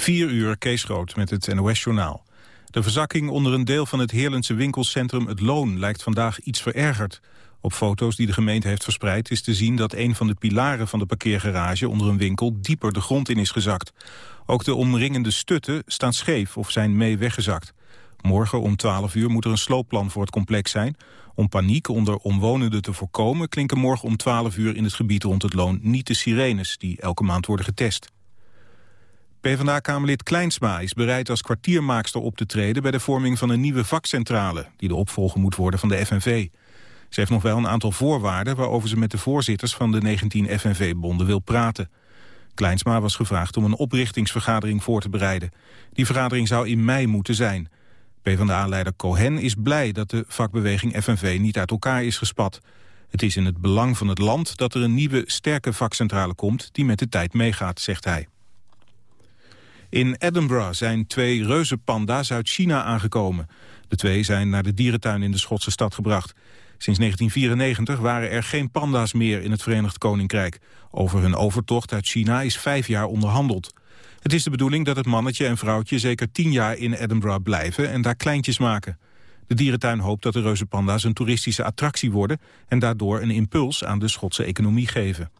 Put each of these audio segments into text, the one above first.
4 uur, Kees Groot met het NOS-journaal. De verzakking onder een deel van het Heerlandse winkelcentrum Het Loon lijkt vandaag iets verergerd. Op foto's die de gemeente heeft verspreid is te zien dat een van de pilaren van de parkeergarage onder een winkel dieper de grond in is gezakt. Ook de omringende stutten staan scheef of zijn mee weggezakt. Morgen om 12 uur moet er een sloopplan voor het complex zijn. Om paniek onder omwonenden te voorkomen klinken morgen om 12 uur in het gebied rond het loon niet de sirenes die elke maand worden getest. PvdA-kamerlid Kleinsma is bereid als kwartiermaakster op te treden... bij de vorming van een nieuwe vakcentrale... die de opvolger moet worden van de FNV. Ze heeft nog wel een aantal voorwaarden... waarover ze met de voorzitters van de 19 FNV-bonden wil praten. Kleinsma was gevraagd om een oprichtingsvergadering voor te bereiden. Die vergadering zou in mei moeten zijn. PvdA-leider Cohen is blij dat de vakbeweging FNV niet uit elkaar is gespat. Het is in het belang van het land dat er een nieuwe, sterke vakcentrale komt... die met de tijd meegaat, zegt hij. In Edinburgh zijn twee reuzenpanda's uit China aangekomen. De twee zijn naar de dierentuin in de Schotse stad gebracht. Sinds 1994 waren er geen panda's meer in het Verenigd Koninkrijk. Over hun overtocht uit China is vijf jaar onderhandeld. Het is de bedoeling dat het mannetje en vrouwtje zeker tien jaar in Edinburgh blijven en daar kleintjes maken. De dierentuin hoopt dat de reuzenpanda's een toeristische attractie worden en daardoor een impuls aan de Schotse economie geven.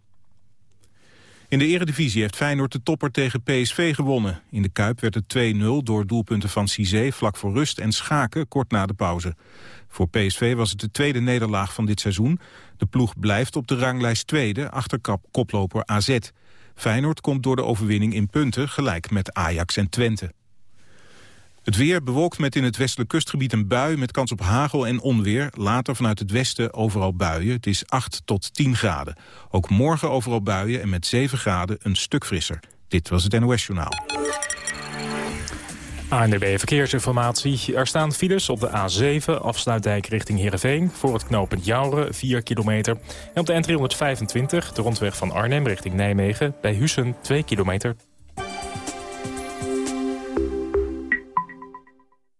In de eredivisie heeft Feyenoord de topper tegen PSV gewonnen. In de Kuip werd het 2-0 door doelpunten van Cizé vlak voor rust en Schaken kort na de pauze. Voor PSV was het de tweede nederlaag van dit seizoen. De ploeg blijft op de ranglijst tweede achter koploper AZ. Feyenoord komt door de overwinning in punten gelijk met Ajax en Twente. Het weer bewolkt met in het westelijk kustgebied een bui met kans op hagel en onweer. Later vanuit het westen overal buien. Het is 8 tot 10 graden. Ook morgen overal buien en met 7 graden een stuk frisser. Dit was het NOS Journaal. ANDB Verkeersinformatie. Er staan files op de A7, afsluitdijk richting Heerenveen... voor het knooppunt Jouren, 4 kilometer. En op de N325, de rondweg van Arnhem richting Nijmegen... bij Hussen, 2 kilometer.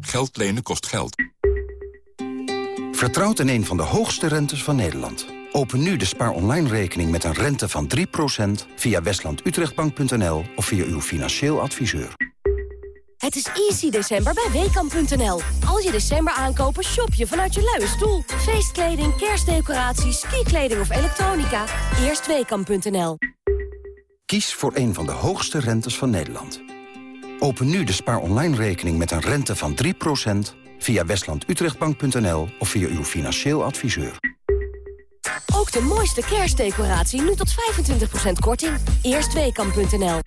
Geld lenen kost geld. Vertrouwt in een van de hoogste rentes van Nederland. Open nu de Spaar Online rekening met een rente van 3% via westlandutrechtbank.nl of via uw financieel adviseur. Het is easy december bij Weekamp.nl. Als je december aankopen, shop je vanuit je luie stoel. Feestkleding, kerstdecoraties, skikleding of elektronica. Eerst Weekamp.nl. Kies voor een van de hoogste rentes van Nederland. Open nu de Spaar Online rekening met een rente van 3% via westlandutrechtbank.nl of via uw financieel adviseur. Ook de mooiste kerstdecoratie nu tot 25% korting. Eerstweekam.nl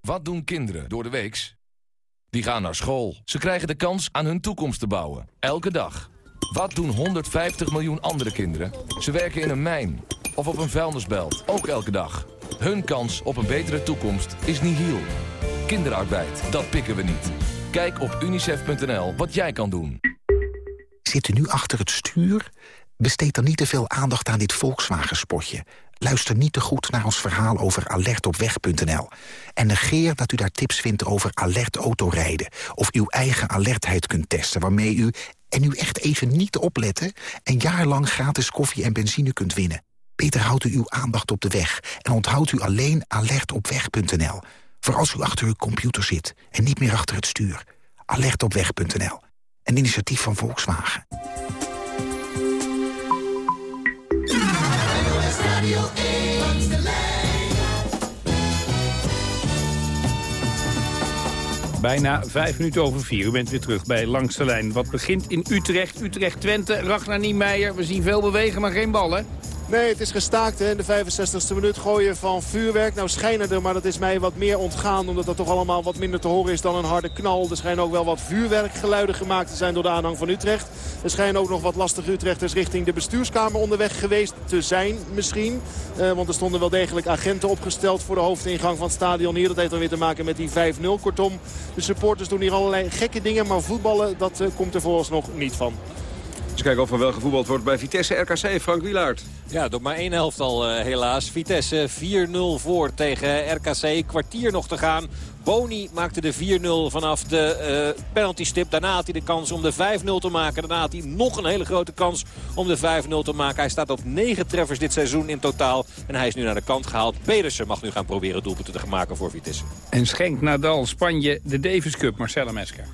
Wat doen kinderen door de weeks? Die gaan naar school. Ze krijgen de kans aan hun toekomst te bouwen. Elke dag. Wat doen 150 miljoen andere kinderen? Ze werken in een mijn of op een vuilnisbelt. Ook elke dag. Hun kans op een betere toekomst is nihil. Kinderarbeid, dat pikken we niet. Kijk op unicef.nl wat jij kan doen. Zit u nu achter het stuur? Besteed dan niet te veel aandacht aan dit Volkswagen-spotje. Luister niet te goed naar ons verhaal over alertopweg.nl. En negeer dat u daar tips vindt over alert autorijden... of uw eigen alertheid kunt testen waarmee u, en u echt even niet opletten... een jaar lang gratis koffie en benzine kunt winnen. Beter houdt u uw aandacht op de weg en onthoudt u alleen alertopweg.nl. Voor als u achter uw computer zit en niet meer achter het stuur. Alertopweg.nl. Een initiatief van Volkswagen. Bijna vijf minuten over vier. U bent weer terug bij Langs de Lijn. Wat begint in Utrecht, Utrecht-Twente, Ragnar Niemeyer. We zien veel bewegen, maar geen ballen. Nee, het is gestaakt in de 65e minuut gooien van vuurwerk. Nou schijnen er, maar dat is mij wat meer ontgaan... omdat dat toch allemaal wat minder te horen is dan een harde knal. Er schijnen ook wel wat vuurwerkgeluiden gemaakt te zijn door de aanhang van Utrecht. Er schijnen ook nog wat lastige Utrechters richting de bestuurskamer onderweg geweest te zijn misschien. Uh, want er stonden wel degelijk agenten opgesteld voor de hoofdingang van het stadion hier. Dat heeft dan weer te maken met die 5-0. Kortom, de supporters doen hier allerlei gekke dingen. Maar voetballen, dat uh, komt er vooralsnog niet van. Dus kijken of er wel gevoetbald wordt bij Vitesse RKC. Frank Wielaert. Ja, door maar één helft al uh, helaas. Vitesse 4-0 voor tegen RKC. Kwartier nog te gaan. Boni maakte de 4-0 vanaf de uh, penaltystip. Daarna had hij de kans om de 5-0 te maken. Daarna had hij nog een hele grote kans om de 5-0 te maken. Hij staat op 9 treffers dit seizoen in totaal. En hij is nu naar de kant gehaald. Pedersen mag nu gaan proberen doelpunten te maken voor Vitesse. En schenkt Nadal Spanje de Davis Cup. Marcella Mesker.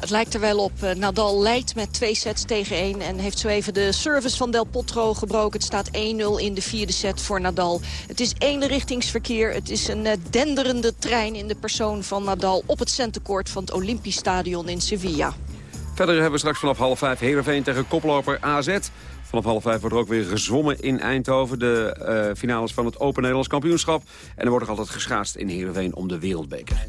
Het lijkt er wel op. Eh, Nadal leidt met twee sets tegen één. En heeft zo even de service van Del Potro gebroken. Het staat 1-0 in de vierde set voor Nadal. Het is eenrichtingsverkeer. Het is een uh, denderende trein in de persoon van Nadal... op het centercourt van het Olympisch Stadion in Sevilla. Verder hebben we straks vanaf half vijf Heerenveen tegen koploper AZ. Vanaf half vijf wordt er ook weer gezwommen in Eindhoven. De uh, finales van het Open Nederlands Kampioenschap. En er wordt ook altijd geschaatst in Heerenveen om de wereldbeker.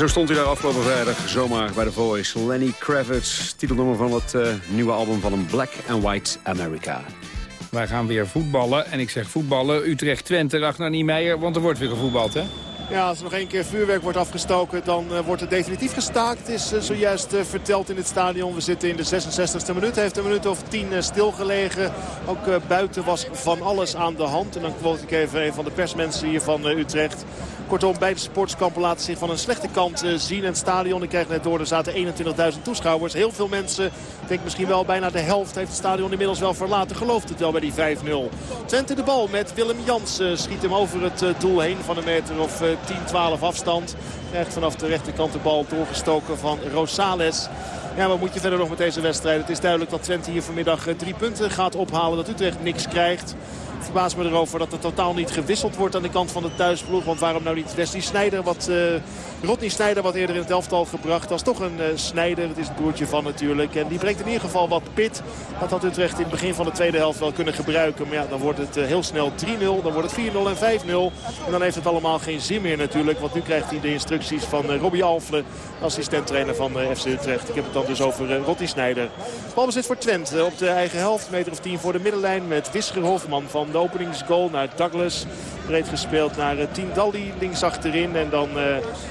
Zo stond hij daar afgelopen vrijdag zomaar bij The Voice. Lenny Kravitz, titelnummer van het uh, nieuwe album van een Black and White America. Wij gaan weer voetballen. En ik zeg voetballen, Utrecht-Twente, Ragnar Niemeyer, want er wordt weer gevoetbald, hè? Ja, als er nog één keer vuurwerk wordt afgestoken, dan uh, wordt het definitief gestaakt. Het is uh, zojuist uh, verteld in het stadion. We zitten in de 66e minuut. Heeft een minuut of tien stilgelegen. Ook buiten was van alles aan de hand. En dan quote ik even een van de persmensen hier van Utrecht. Kortom, beide sportskampen laten zich van een slechte kant zien. En het stadion, ik krijg net door, er zaten 21.000 toeschouwers. Heel veel mensen, ik denk misschien wel bijna de helft, heeft het stadion inmiddels wel verlaten. Gelooft het wel bij die 5-0. Twente de bal met Willem Jans. schiet hem over het doel heen van een meter of 10, 12 afstand. Krijgt vanaf de rechterkant de bal doorgestoken van Rosales. Ja, wat moet je verder nog met deze wedstrijd? Het is duidelijk dat Twente hier vanmiddag drie punten gaat ophalen. Dat Utrecht niks krijgt verbaas me erover dat er totaal niet gewisseld wordt aan de kant van de thuisploeg. Want waarom nou niet Wesley Snijder, wat, uh, Rodney Snijder wat eerder in het elftal gebracht. Dat is toch een uh, Snijder, het is het broertje van natuurlijk. En die brengt in ieder geval wat pit. Dat had Utrecht in het begin van de tweede helft wel kunnen gebruiken. Maar ja, dan wordt het uh, heel snel 3-0, dan wordt het 4-0 en 5-0. En dan heeft het allemaal geen zin meer natuurlijk. Want nu krijgt hij de instructies van Robbie Alfle, assistent-trainer van FC Utrecht. Ik heb het dan dus over Rodney Snijder. Balbezit voor Twente op de eigen helft, meter of 10 voor de middenlijn met Wisger Hofman van openingsgoal naar Douglas. Breed gespeeld naar uh, Dalli links achterin. En dan uh,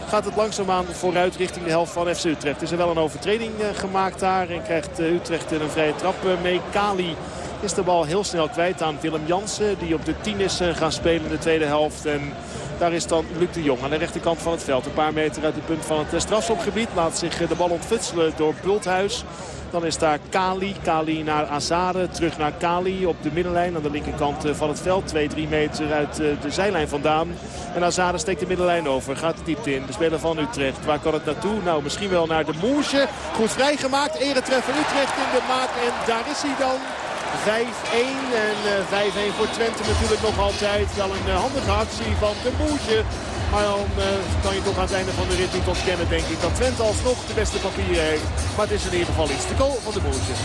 gaat het langzaamaan vooruit richting de helft van FC Utrecht. Is er wel een overtreding uh, gemaakt daar. En krijgt Utrecht een vrije trap mee. Kali is de bal heel snel kwijt aan Willem Jansen. Die op de 10 is gaan spelen in de tweede helft. En daar is dan Luc de Jong aan de rechterkant van het veld. Een paar meter uit het punt van het strafschopgebied. Laat zich de bal ontfutselen door Bulthuis. Dan is daar Kali. Kali naar Azade. Terug naar Kali op de middenlijn aan de linkerkant eh, van het veld. 2-3 meter uit eh, de zijlijn vandaan. En Azade steekt de middenlijn over. Gaat de diepte in. De speler van Utrecht. Waar kan het naartoe? Nou, misschien wel naar de Moesje. Goed vrijgemaakt. Eretreffer Utrecht in de maak. En daar is hij dan. 5-1 en uh, eh, 5-1 voor Twente natuurlijk nog altijd. Wel een uh, handige actie van de Moesje. Maar dan uh, kan je toch aan het einde van de rit niet ontkennen, denk ik. Dat Twente alsnog de beste papieren heeft. Maar het is in ieder geval iets. De goal van de Boertje.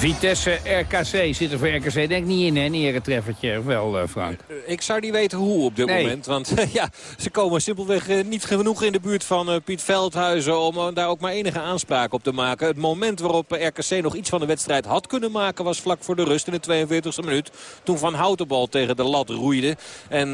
Vitesse RKC zit er voor RKC denk niet in, hè? Een eretreffertje. Wel, uh, Frank? Eh, ik zou niet weten hoe op dit moment. Want ja, ze komen simpelweg niet genoeg in de buurt van Piet Veldhuizen... om daar ook maar enige aanspraak op te maken. Het moment waarop RKC nog iets van de wedstrijd had kunnen maken... was vlak voor de rust in de 42e minuut. Toen Van Houtenbal tegen de lat roeide. En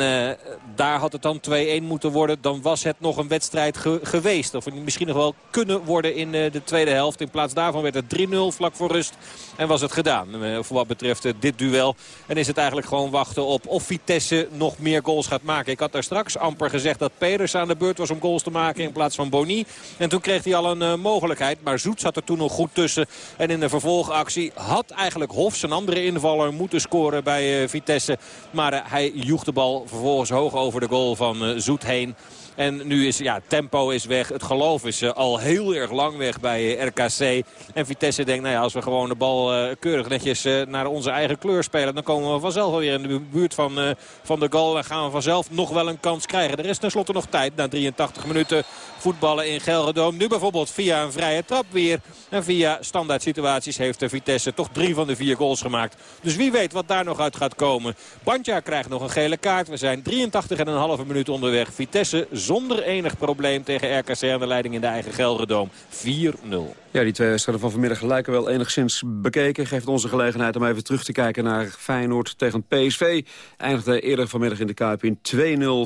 daar had het dan 2-1 moeten worden. Dan was het nog een wedstrijd geweest. Of misschien nog wel kunnen worden in de tweede helft. In plaats daarvan werd het 3-0 vlak voor rust. En was het gedaan eh, voor wat betreft eh, dit duel. En is het eigenlijk gewoon wachten op of Vitesse nog meer goals gaat maken. Ik had daar straks amper gezegd dat Peders aan de beurt was om goals te maken in plaats van Boni. En toen kreeg hij al een uh, mogelijkheid. Maar Zoet zat er toen nog goed tussen. En in de vervolgactie had eigenlijk Hof zijn andere invaller moeten scoren bij Vitesse. Maar hij joeg de bal vervolgens hoog over de goal van Zoet heen. En nu is ja, tempo is weg. Het geloof is al heel erg lang weg bij RKC. En Vitesse denkt, nou ja, als we gewoon de bal uh, keurig netjes naar onze eigen kleur spelen... dan komen we vanzelf alweer in de buurt van, van de goal. En gaan we vanzelf nog wel een kans krijgen. Er is tenslotte nog tijd na 83 minuten voetballen in Gelredoom. Nu bijvoorbeeld via een vrije trap weer. En via standaard situaties heeft de Vitesse toch drie van de vier goals gemaakt. Dus wie weet wat daar nog uit gaat komen. Bandja krijgt nog een gele kaart. We zijn 83,5 minuut onderweg. Vitesse zonder enig probleem tegen RKC aan de leiding in de eigen Gelredoom. 4-0. Ja, die twee wedstrijden van vanmiddag lijken wel enigszins bekeken. Geeft onze gelegenheid om even terug te kijken naar Feyenoord tegen PSV. Eindigde eerder vanmiddag in de Kuip in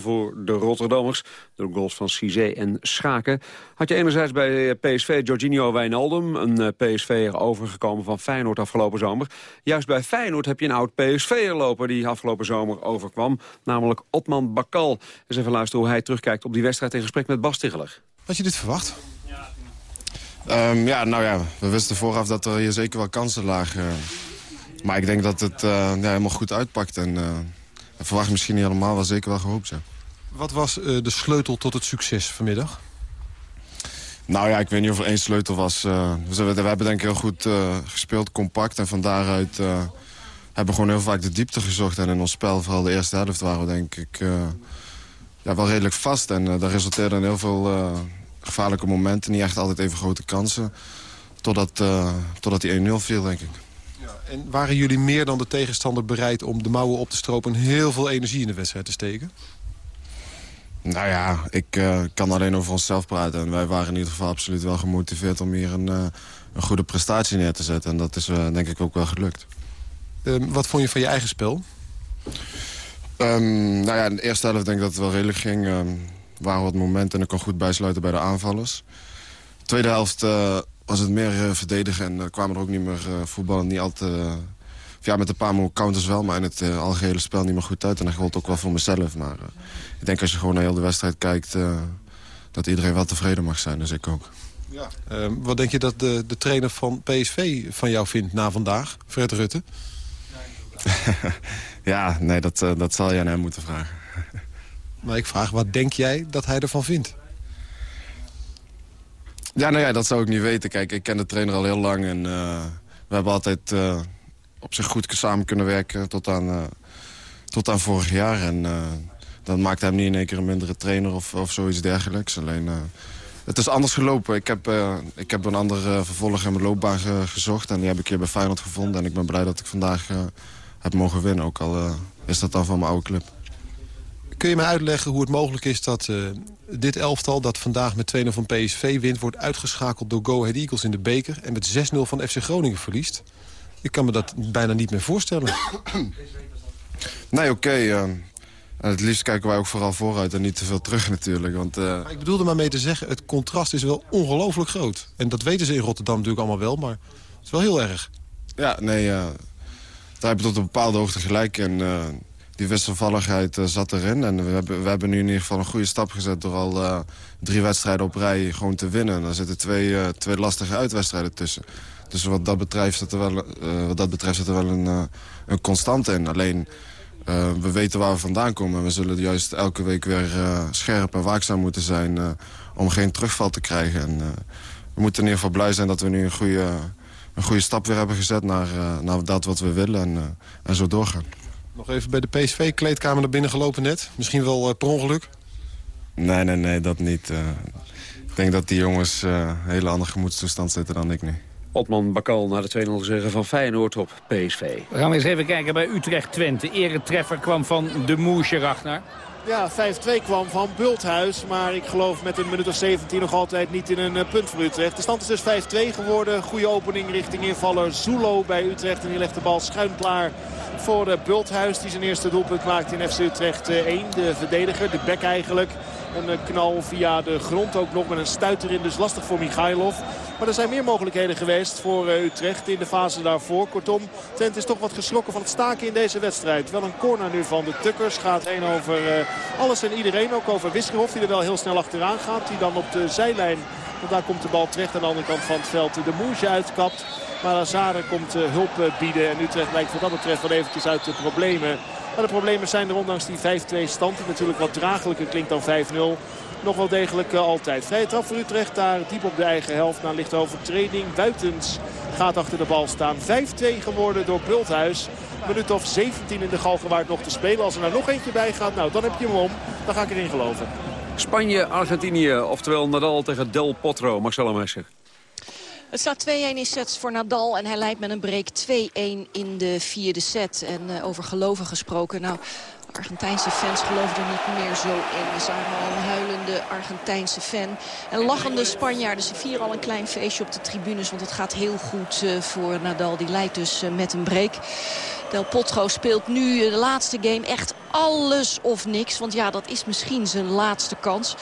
2-0 voor de Rotterdammers. Door goals van Cizé en Schaken. Had je enerzijds bij PSV Jorginho Wijnaldum, een eh, PSV overgekomen van Feyenoord afgelopen zomer. Juist bij Feyenoord heb je een oud PSV'er lopen die afgelopen zomer overkwam. Namelijk Otman Bakal. Eens even luisteren hoe hij terugkijkt op die wedstrijd in gesprek met Bas Ticheler. Had je dit verwacht? Um, ja, nou ja, we wisten vooraf dat er hier zeker wel kansen lagen. Maar ik denk dat het uh, ja, helemaal goed uitpakt. En uh, verwacht misschien niet helemaal, wel zeker wel gehoopt. Ja. Wat was uh, de sleutel tot het succes vanmiddag? Nou ja, ik weet niet of er één sleutel was. we, we, hebben denk ik heel goed gespeeld, compact. En van daaruit hebben we gewoon heel vaak de diepte gezocht. En in ons spel, vooral de eerste helft, waren we denk ik ja, wel redelijk vast. En daar resulteerde in heel veel gevaarlijke momenten. Niet echt altijd even grote kansen. Totdat, totdat die 1-0 viel, denk ik. En waren jullie meer dan de tegenstander bereid om de mouwen op te stropen... en heel veel energie in de wedstrijd te steken? Nou ja, ik uh, kan alleen over onszelf praten. En wij waren in ieder geval absoluut wel gemotiveerd om hier een, uh, een goede prestatie neer te zetten. En dat is uh, denk ik ook wel gelukt. Ehm, wat vond je van je eigen spel? Um, nou ja, in de eerste helft denk ik dat het wel redelijk ging. Um, er waren wat momenten en ik kon goed bijsluiten bij de aanvallers. De tweede helft was het meer verdedigen en kwamen er ook niet meer voetballen. Niet al te, ja, met een paar mooie counters wel, maar in het algehele spel niet meer goed uit. En dat geldt ook wel voor mezelf. Maar ik denk als je gewoon naar heel de wedstrijd kijkt... dat iedereen wel tevreden mag zijn, dus ik ook. Ja. Uh, wat denk je dat de, de trainer van PSV van jou vindt na vandaag, Fred Rutte? ja, nee, dat, uh, dat zal je aan hem moeten vragen. maar ik vraag, wat denk jij dat hij ervan vindt? Ja, nou ja, dat zou ik niet weten. Kijk, ik ken de trainer al heel lang en uh, we hebben altijd uh, op zich goed samen kunnen werken tot aan, tot aan vorig jaar. En dat maakt hem niet in één keer een mindere trainer of, of zoiets dergelijks. Alleen, het is anders gelopen. Ik heb, ik heb een andere vervolger in mijn loopbaan ge gezocht. En die heb ik hier bij Feyenoord gevonden. En ik ben blij dat ik vandaag heb mogen winnen. Ook al is dat dan van mijn oude club. Kun je mij uitleggen hoe het mogelijk is dat dit elftal... dat vandaag met 2-0 van PSV wint... wordt uitgeschakeld door Go Ahead Eagles in de beker... en met 6-0 van FC Groningen verliest? Ik kan me dat bijna niet meer voorstellen. nee, oké. Okay, en het liefst kijken wij ook vooral vooruit en niet te veel terug natuurlijk. Want, uh... Ik bedoelde maar mee te zeggen, het contrast is wel ongelooflijk groot. En dat weten ze in Rotterdam natuurlijk allemaal wel, maar het is wel heel erg. Ja, nee, uh, daar heb je tot een bepaalde hoogte gelijk. En die wisselvalligheid zat erin. En we hebben, we hebben nu in ieder geval een goede stap gezet... door al drie wedstrijden op rij gewoon te winnen. En daar zitten twee, twee lastige uitwedstrijden tussen. Dus wat dat betreft zit er wel, wat dat betreft zit er wel een, een constante in. Alleen uh, we weten waar we vandaan komen. En we zullen juist elke week weer uh, scherp en waakzaam moeten zijn... Uh, om geen terugval te krijgen. En, we moeten in ieder geval blij zijn dat we nu een goede, een goede stap weer hebben gezet... naar, naar dat wat we willen en, en zo doorgaan. Nog even bij de PSV-kleedkamer naar binnen gelopen net. Misschien wel per ongeluk? Nee, nee, nee, dat niet. ik denk dat die jongens een hele andere gemoedstoestand zitten dan ik nu. Otman Bakal naar de 2-0 zeggen van Feyenoord op PSV. We gaan eens even kijken bij Utrecht-Twente. Eretreffer kwam van de Moesje, Ragnar. Ja, 5-2 kwam van Bulthuis. Maar ik geloof met een minuut of 17 nog altijd niet in een uh, punt voor Utrecht. De stand is dus 5-2 geworden. Goede opening richting invaller Zulo bij Utrecht. En die legt de bal schuin klaar voor uh, Bulthuis. Die zijn eerste doelpunt maakt in FC Utrecht 1. Uh, de verdediger, de bek eigenlijk. Een knal via de grond ook nog met een stuit erin. Dus lastig voor Michailov. Maar er zijn meer mogelijkheden geweest voor Utrecht in de fase daarvoor. Kortom, Twente is toch wat geschrokken van het staken in deze wedstrijd. Wel een corner nu van de Tukkers. Gaat heen over alles en iedereen. Ook over Wiskerhof die er wel heel snel achteraan gaat. Die dan op de zijlijn, want daar komt de bal terecht aan de andere kant van het veld. De Moesje uitkapt. Maar Azare komt hulp bieden. En Utrecht lijkt wat dat betreft wel eventjes uit de problemen. Maar de problemen zijn er ondanks die 5-2 stand. Die natuurlijk wat dragelijker klinkt dan 5-0 nog wel degelijk uh, altijd. Vrije trap voor Utrecht daar diep op de eigen helft. Na lichte overtreding. Buitens gaat achter de bal staan. 5-2 geworden door Bulthuis. Minuut of 17 in de Galgenwaard nog te spelen. Als er nou nog eentje bij gaat, nou dan heb je hem om. Dan ga ik erin geloven. Spanje, Argentinië, oftewel Nadal tegen Del Potro. Marcelo Messer. Het staat 2-1 in sets voor Nadal en hij leidt met een break 2-1 in de vierde set. En uh, over geloven gesproken, nou... Argentijnse fans geloven er niet meer zo in. We zagen al een huilende Argentijnse fan. En lachende Spanjaarden. Ze vieren al een klein feestje op de tribunes. Want het gaat heel goed uh, voor Nadal. Die leidt dus uh, met een break. Del Potro speelt nu de laatste game echt alles of niks. Want ja, dat is misschien zijn laatste kans.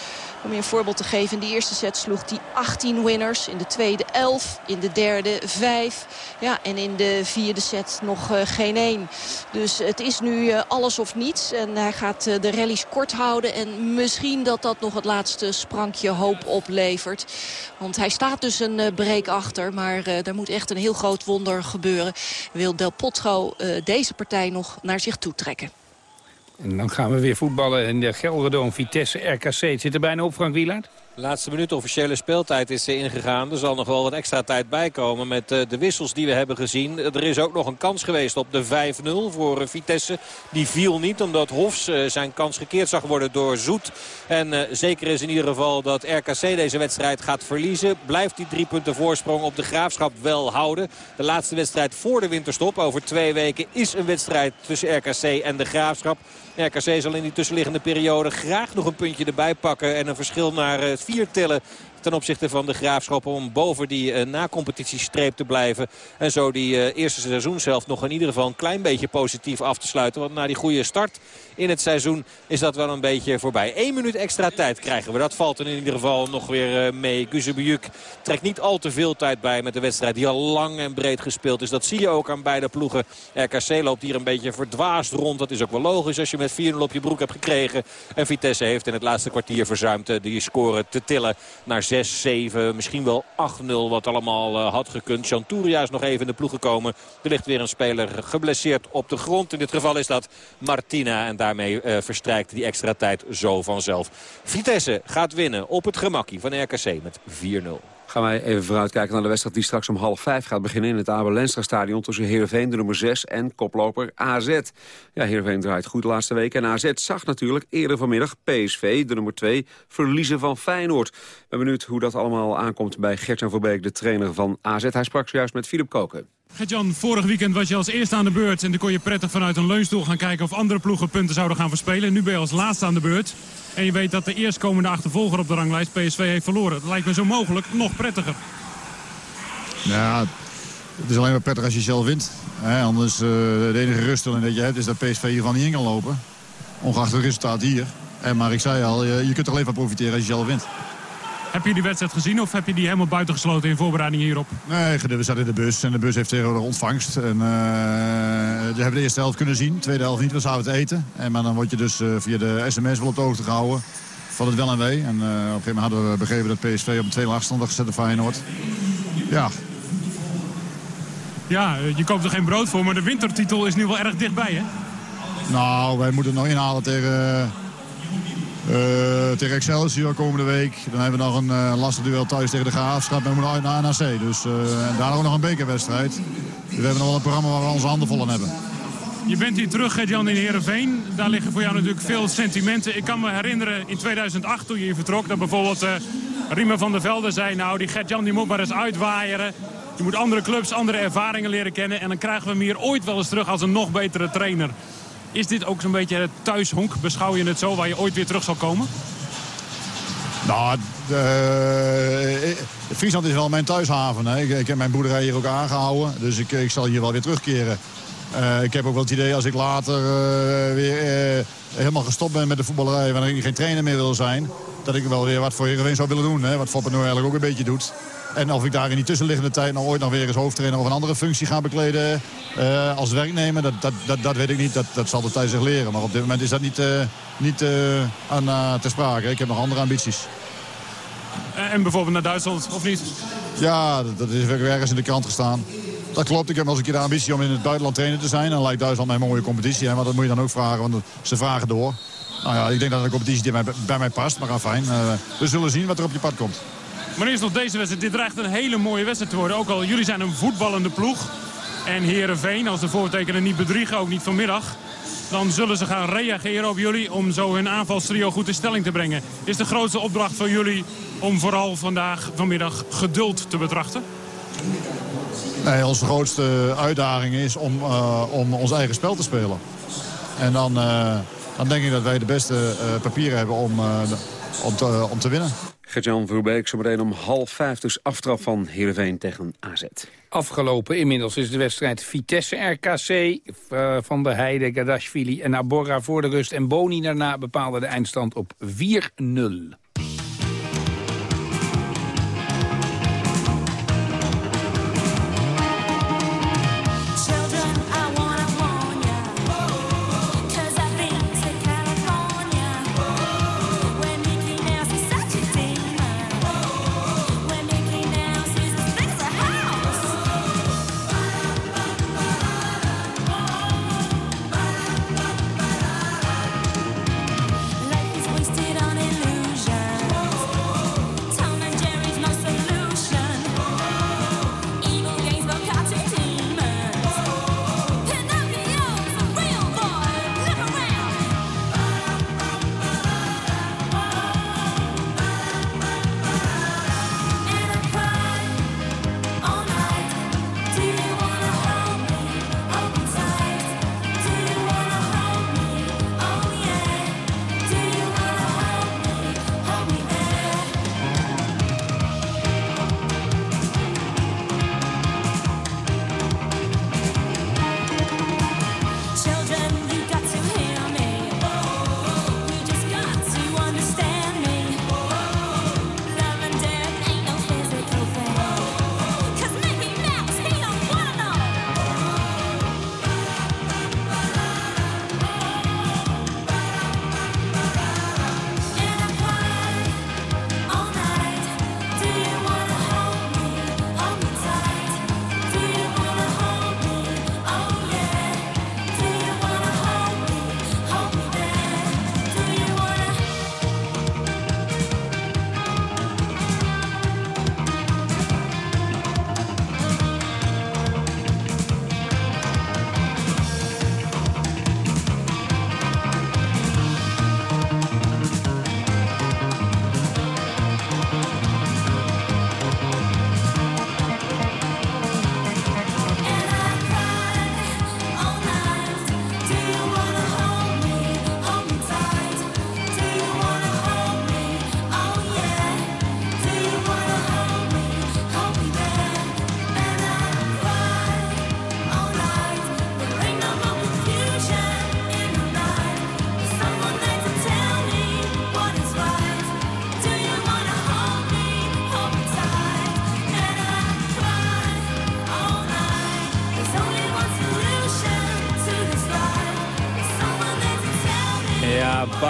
Om je een voorbeeld te geven, in de eerste set sloeg hij 18 winners. In de tweede 11, in de derde 5. Ja, en in de vierde set nog uh, geen één. Dus het is nu uh, alles of niets. En hij gaat uh, de rallies kort houden. En misschien dat dat nog het laatste sprankje hoop oplevert. Want hij staat dus een break achter. Maar er moet echt een heel groot wonder gebeuren. Wil Del Potro deze partij nog naar zich toe trekken. En dan gaan we weer voetballen in de Gelredome Vitesse RKC. Het zit er bijna op, Frank Wielaert? De laatste minuut officiële speeltijd is ingegaan. Er zal nog wel wat extra tijd bijkomen met de wissels die we hebben gezien. Er is ook nog een kans geweest op de 5-0 voor Vitesse. Die viel niet omdat Hofs zijn kans gekeerd zag worden door Zoet. En zeker is in ieder geval dat RKC deze wedstrijd gaat verliezen. Blijft die drie punten voorsprong op de Graafschap wel houden. De laatste wedstrijd voor de winterstop over twee weken is een wedstrijd tussen RKC en de Graafschap. RKC zal in die tussenliggende periode graag nog een puntje erbij pakken. En een verschil naar vier tellen ten opzichte van de Graafschap om boven die uh, na-competitiestreep te blijven. En zo die uh, eerste seizoen zelf nog in ieder geval een klein beetje positief af te sluiten. Want na die goede start in het seizoen is dat wel een beetje voorbij. Eén minuut extra tijd krijgen we. Dat valt in ieder geval nog weer uh, mee. Guzebujuk trekt niet al te veel tijd bij met de wedstrijd die al lang en breed gespeeld is. Dat zie je ook aan beide ploegen. RKC loopt hier een beetje verdwaasd rond. Dat is ook wel logisch als je met 4-0 op je broek hebt gekregen. En Vitesse heeft in het laatste kwartier verzuimd die score te tillen naar 6, 7, misschien wel 8-0 wat allemaal uh, had gekund. Chanturia is nog even in de ploeg gekomen. Er ligt weer een speler geblesseerd op de grond. In dit geval is dat Martina en daarmee uh, verstrijkt die extra tijd zo vanzelf. Vitesse gaat winnen op het gemakkie van RKC met 4-0. Gaan wij even vooruitkijken naar de wedstrijd die straks om half vijf gaat beginnen... in het Abel Lenstra stadion tussen Heerenveen, de nummer 6 en koploper AZ. Ja, Heerenveen draait goed de laatste weken. En AZ zag natuurlijk eerder vanmiddag PSV, de nummer 2, verliezen van Feyenoord. Ben benieuwd hoe dat allemaal aankomt bij Gert-Jan Verbeek, de trainer van AZ. Hij sprak zojuist met Philip Koken. Gert-Jan, vorig weekend was je als eerste aan de beurt... en dan kon je prettig vanuit een leunstoel gaan kijken of andere ploegen punten zouden gaan verspelen. Nu ben je als laatste aan de beurt. En je weet dat de eerstkomende achtervolger op de ranglijst PSV heeft verloren. Dat lijkt me zo mogelijk nog prettiger. Ja, het is alleen maar prettig als je zelf wint. anders uh, de enige ruststelling dat je hebt is dat PSV hiervan niet in kan lopen. Ongeacht het resultaat hier. En, maar ik zei al, je, je kunt er alleen van profiteren als je zelf wint. Heb je die wedstrijd gezien of heb je die helemaal buitengesloten in voorbereiding hierop? Nee, we zaten in de bus en de bus heeft tegenwoordig ontvangst. En, uh, we hebben de eerste helft kunnen zien, de tweede helft niet, we zouden het eten. En, maar dan word je dus uh, via de sms wel op de hoogte gehouden van het wel en wee. En uh, op een gegeven moment hadden we begrepen dat PSV op een tweede afstand had gezet op Feyenoord. Ja. Ja, je koopt er geen brood voor, maar de wintertitel is nu wel erg dichtbij, hè? Nou, wij moeten het nog inhalen tegen... Uh, tegen Excelsior komende week. Dan hebben we nog een uh, lastig duel thuis tegen de Graafschap. En we moeten naar NAC. Dus uh, daar ook nog een bekerwedstrijd. Dus we hebben nog wel een programma waar we onze handen vol aan hebben. Je bent hier terug, Gert-Jan, in Heerenveen. Daar liggen voor jou natuurlijk veel sentimenten. Ik kan me herinneren in 2008 toen je hier vertrok... dat bijvoorbeeld uh, Riemen van der Velde zei... nou, die Gert-Jan die moet maar eens uitwaaieren. Je moet andere clubs, andere ervaringen leren kennen. En dan krijgen we hem hier ooit wel eens terug als een nog betere trainer. Is dit ook zo'n beetje het thuishonk? Beschouw je het zo waar je ooit weer terug zal komen? Nou, de, Friesland is wel mijn thuishaven. Hè. Ik, ik, heb mijn boerderij hier ook aangehouden. Dus ik, ik zal hier wel weer terugkeren. Uh, ik heb ook wel het idee als ik later uh, weer helemaal gestopt ben met de voetballerij... wanneer ik geen trainer meer wil zijn... dat ik wel weer wat voor Heerenveen zou willen doen. Hè. Wat Foppen nu eigenlijk ook een beetje doet. En of ik daar in die tussenliggende tijd nog ooit nog weer eens hoofdtrainer... of een andere functie ga bekleden uh, als werknemer, dat, dat, dat, dat, weet ik niet. Dat, dat zal de tijd zich leren. Maar op dit moment is dat niet, uh, niet uh, aan ter sprake. Ik heb nog andere ambities. En bijvoorbeeld naar Duitsland, of niet? Ja, dat, dat is weer ergens in de krant gestaan. Dat klopt. Ik heb als een keer de ambitie om in het buitenland trainer te zijn. Dan lijkt Duitsland mij een mooie competitie. Hè? Maar dat moet je dan ook vragen, want ze vragen door. Nou ja, ik denk dat een competitie die bij, bij mij past. Maar fijn. we zullen zien wat er op je pad komt. Maar eerst nog deze wedstrijd. Dit dreigt een hele mooie wedstrijd te worden. Ook al jullie zijn een voetballende ploeg. En Herenveen, als de voortekenen niet bedriegen, ook niet vanmiddag... dan zullen ze gaan reageren op jullie om zo hun aanvalstrio goed in stelling te brengen. Is de grootste opdracht van jullie om vooral vandaag, vanmiddag, geduld te betrachten? Nee, onze grootste uitdaging is om, uh, om ons eigen spel te spelen. En dan, uh, dan denk ik dat wij de beste uh, papieren hebben om, om, te, om te winnen. Gert-Jan Verbeek, zometeen om half vijf, dus aftrap van Heerenveen tegen AZ. Afgelopen inmiddels is de wedstrijd Vitesse-RKC. Uh, van der Heide, Gadashvili en Aborra voor de rust. En Boni daarna bepaalde de eindstand op 4-0.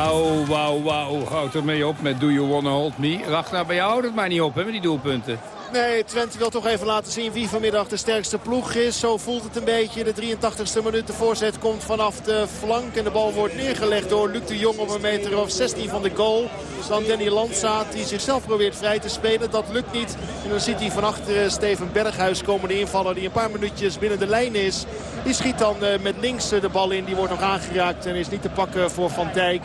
Wauw, wauw, wauw. Houd ermee op met Do You Wanna Hold Me. Ragnar, bij jou houdt het maar niet op hè, met die doelpunten. Nee, Twente wil toch even laten zien wie vanmiddag de sterkste ploeg is. Zo voelt het een beetje. De 83ste minuut. De voorzet komt vanaf de flank. En de bal wordt neergelegd door Luc de Jong op een meter of 16 van de goal. Dan Danny Landzaat die zichzelf probeert vrij te spelen. Dat lukt niet. En dan ziet hij van achter Steven Berghuis komen de invaller die een paar minuutjes binnen de lijn is. Die schiet dan eh, met links de bal in. Die wordt nog aangeraakt en is niet te pakken voor Van Dijk.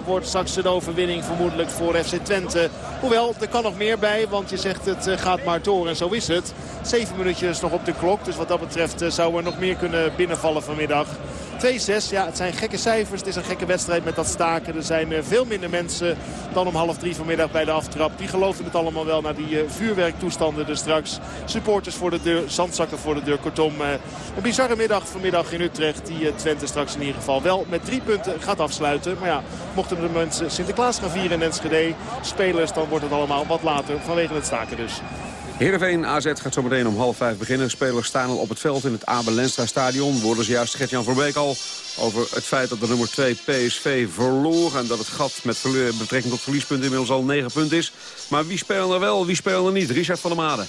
6-2 wordt straks de overwinning vermoedelijk voor FC Twente. Hoewel, er kan nog meer bij, want je zegt het eh, gaat maar door. En zo is het. Zeven minuutjes nog op de klok. Dus wat dat betreft eh, zou er nog meer kunnen binnenvallen vanmiddag. 2-6, ja, het zijn gekke cijfers. Het is een gekke wedstrijd met dat staken. Er zijn eh, veel minder mensen dan om half drie vanmiddag bij de aftrap. Die geloofden het allemaal wel naar die vuurwerktoestanden er straks. Supporters voor de deur, zandzakken voor de deur. Kortom, een bizarre middag vanmiddag in Utrecht. Die Twente straks in ieder geval wel met drie punten gaat afsluiten. Maar ja, mochten de mensen Sinterklaas gaan vieren in Enschede, spelers, dan wordt het allemaal wat later vanwege het staken dus. Heerenveen AZ gaat zometeen om half vijf beginnen. Spelers staan al op het veld in het Abel Lenstra stadion. Worden ze juist Gert-Jan Verbeek al over het feit dat de nummer 2 PSV verloor... en dat het gat met betrekking tot verliespunten inmiddels al 9 punten is. Maar wie spelen er wel, wie spelen er niet? Richard van der Made.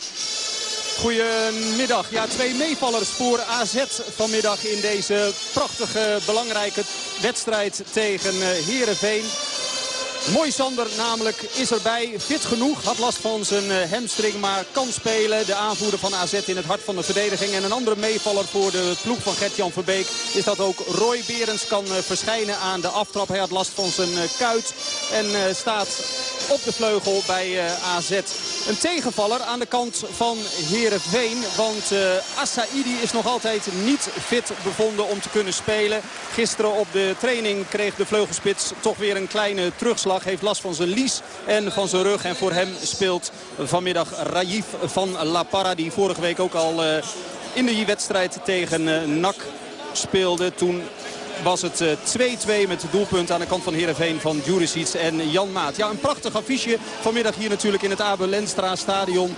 Goedemiddag. Ja, twee meevallers voor AZ vanmiddag in deze prachtige, belangrijke wedstrijd tegen Herenveen. Mooi Sander namelijk is erbij, fit genoeg, had last van zijn eh, hamstring, maar kan spelen. De aanvoerder van AZ in het hart van de verdediging. En een andere meevaller voor de ploeg van Gert-Jan Verbeek is dat ook Roy Berens kan eh, verschijnen aan de aftrap. Hij had last van zijn eh, kuit en staat op de vleugel bij AZ. Een tegenvaller aan de kant van Herenveen, want uh, Assaidi is nog altijd niet fit bevonden om te kunnen spelen. Gisteren op de training kreeg de vleugelspits toch weer een kleine terugslag heeft last van zijn lies en van zijn rug. En voor hem speelt vanmiddag Raif van La Parra. Die vorige week ook al uh, in de wedstrijd tegen uh, NAC speelde. Toen was het 2-2 uh, met het doelpunt aan de kant van Heerenveen van Juricic en Jan Maat. Ja, een prachtig affiche vanmiddag hier natuurlijk in het Abel Lenstra stadion.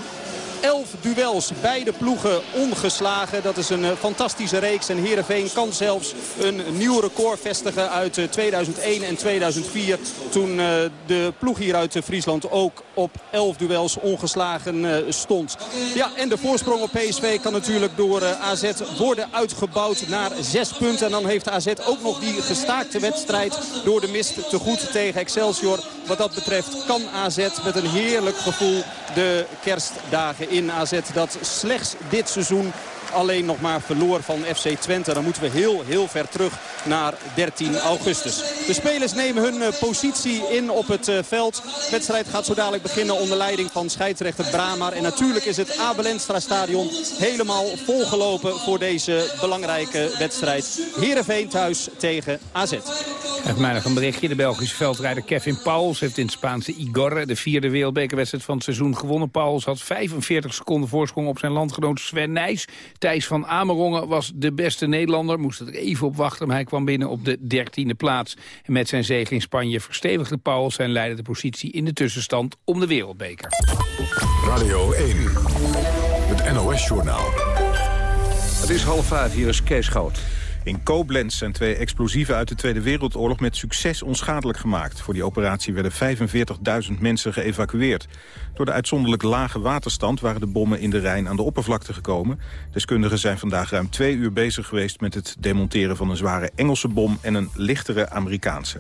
11 duels. Beide ploegen ongeslagen. Dat is een uh, fantastische reeks. En Heerenveen kan zelfs een nieuw record vestigen uit uh, 2001 en 2004. Toen uh, de ploeg hier uit Friesland ook op 11 duels ongeslagen stond. Ja, en de voorsprong op PSV kan natuurlijk door AZ worden uitgebouwd naar 6 punten. En dan heeft AZ ook nog die gestaakte wedstrijd door de mist te goed tegen Excelsior. Wat dat betreft kan AZ met een heerlijk gevoel de kerstdagen in AZ. Dat slechts dit seizoen alleen nog maar verloor van FC Twente. Dan moeten we heel, heel ver terug naar 13 augustus. De spelers nemen hun eh, positie in op het eh, veld. De wedstrijd gaat zo dadelijk beginnen onder leiding van scheidsrechter Bramar. En natuurlijk is het Abelenstra stadion helemaal volgelopen voor deze belangrijke wedstrijd. Heerenveen thuis tegen AZ. Mij nog een berichtje. De Belgische veldrijder Kevin Pauls heeft in het Spaanse Igorre... de vierde wereldbekerwedstrijd van het seizoen gewonnen. Pauls had 45 seconden voorsprong op zijn landgenoot Sven Nijs. Thijs van Amerongen was de beste Nederlander. Moest er even op wachten, maar hij kwam binnen op de dertiende plaats. En met zijn zege in Spanje verstevigde Pauls zijn leidende positie in de tussenstand om de wereldbeker. Radio 1, het NOS-journaal. Het is half vijf, hier is Kees Groot. In Koblenz zijn twee explosieven uit de Tweede Wereldoorlog met succes onschadelijk gemaakt. Voor die operatie werden 45.000 mensen geëvacueerd. Door de uitzonderlijk lage waterstand waren de bommen in de Rijn aan de oppervlakte gekomen. Deskundigen zijn vandaag ruim twee uur bezig geweest met het demonteren van een zware Engelse bom en een lichtere Amerikaanse.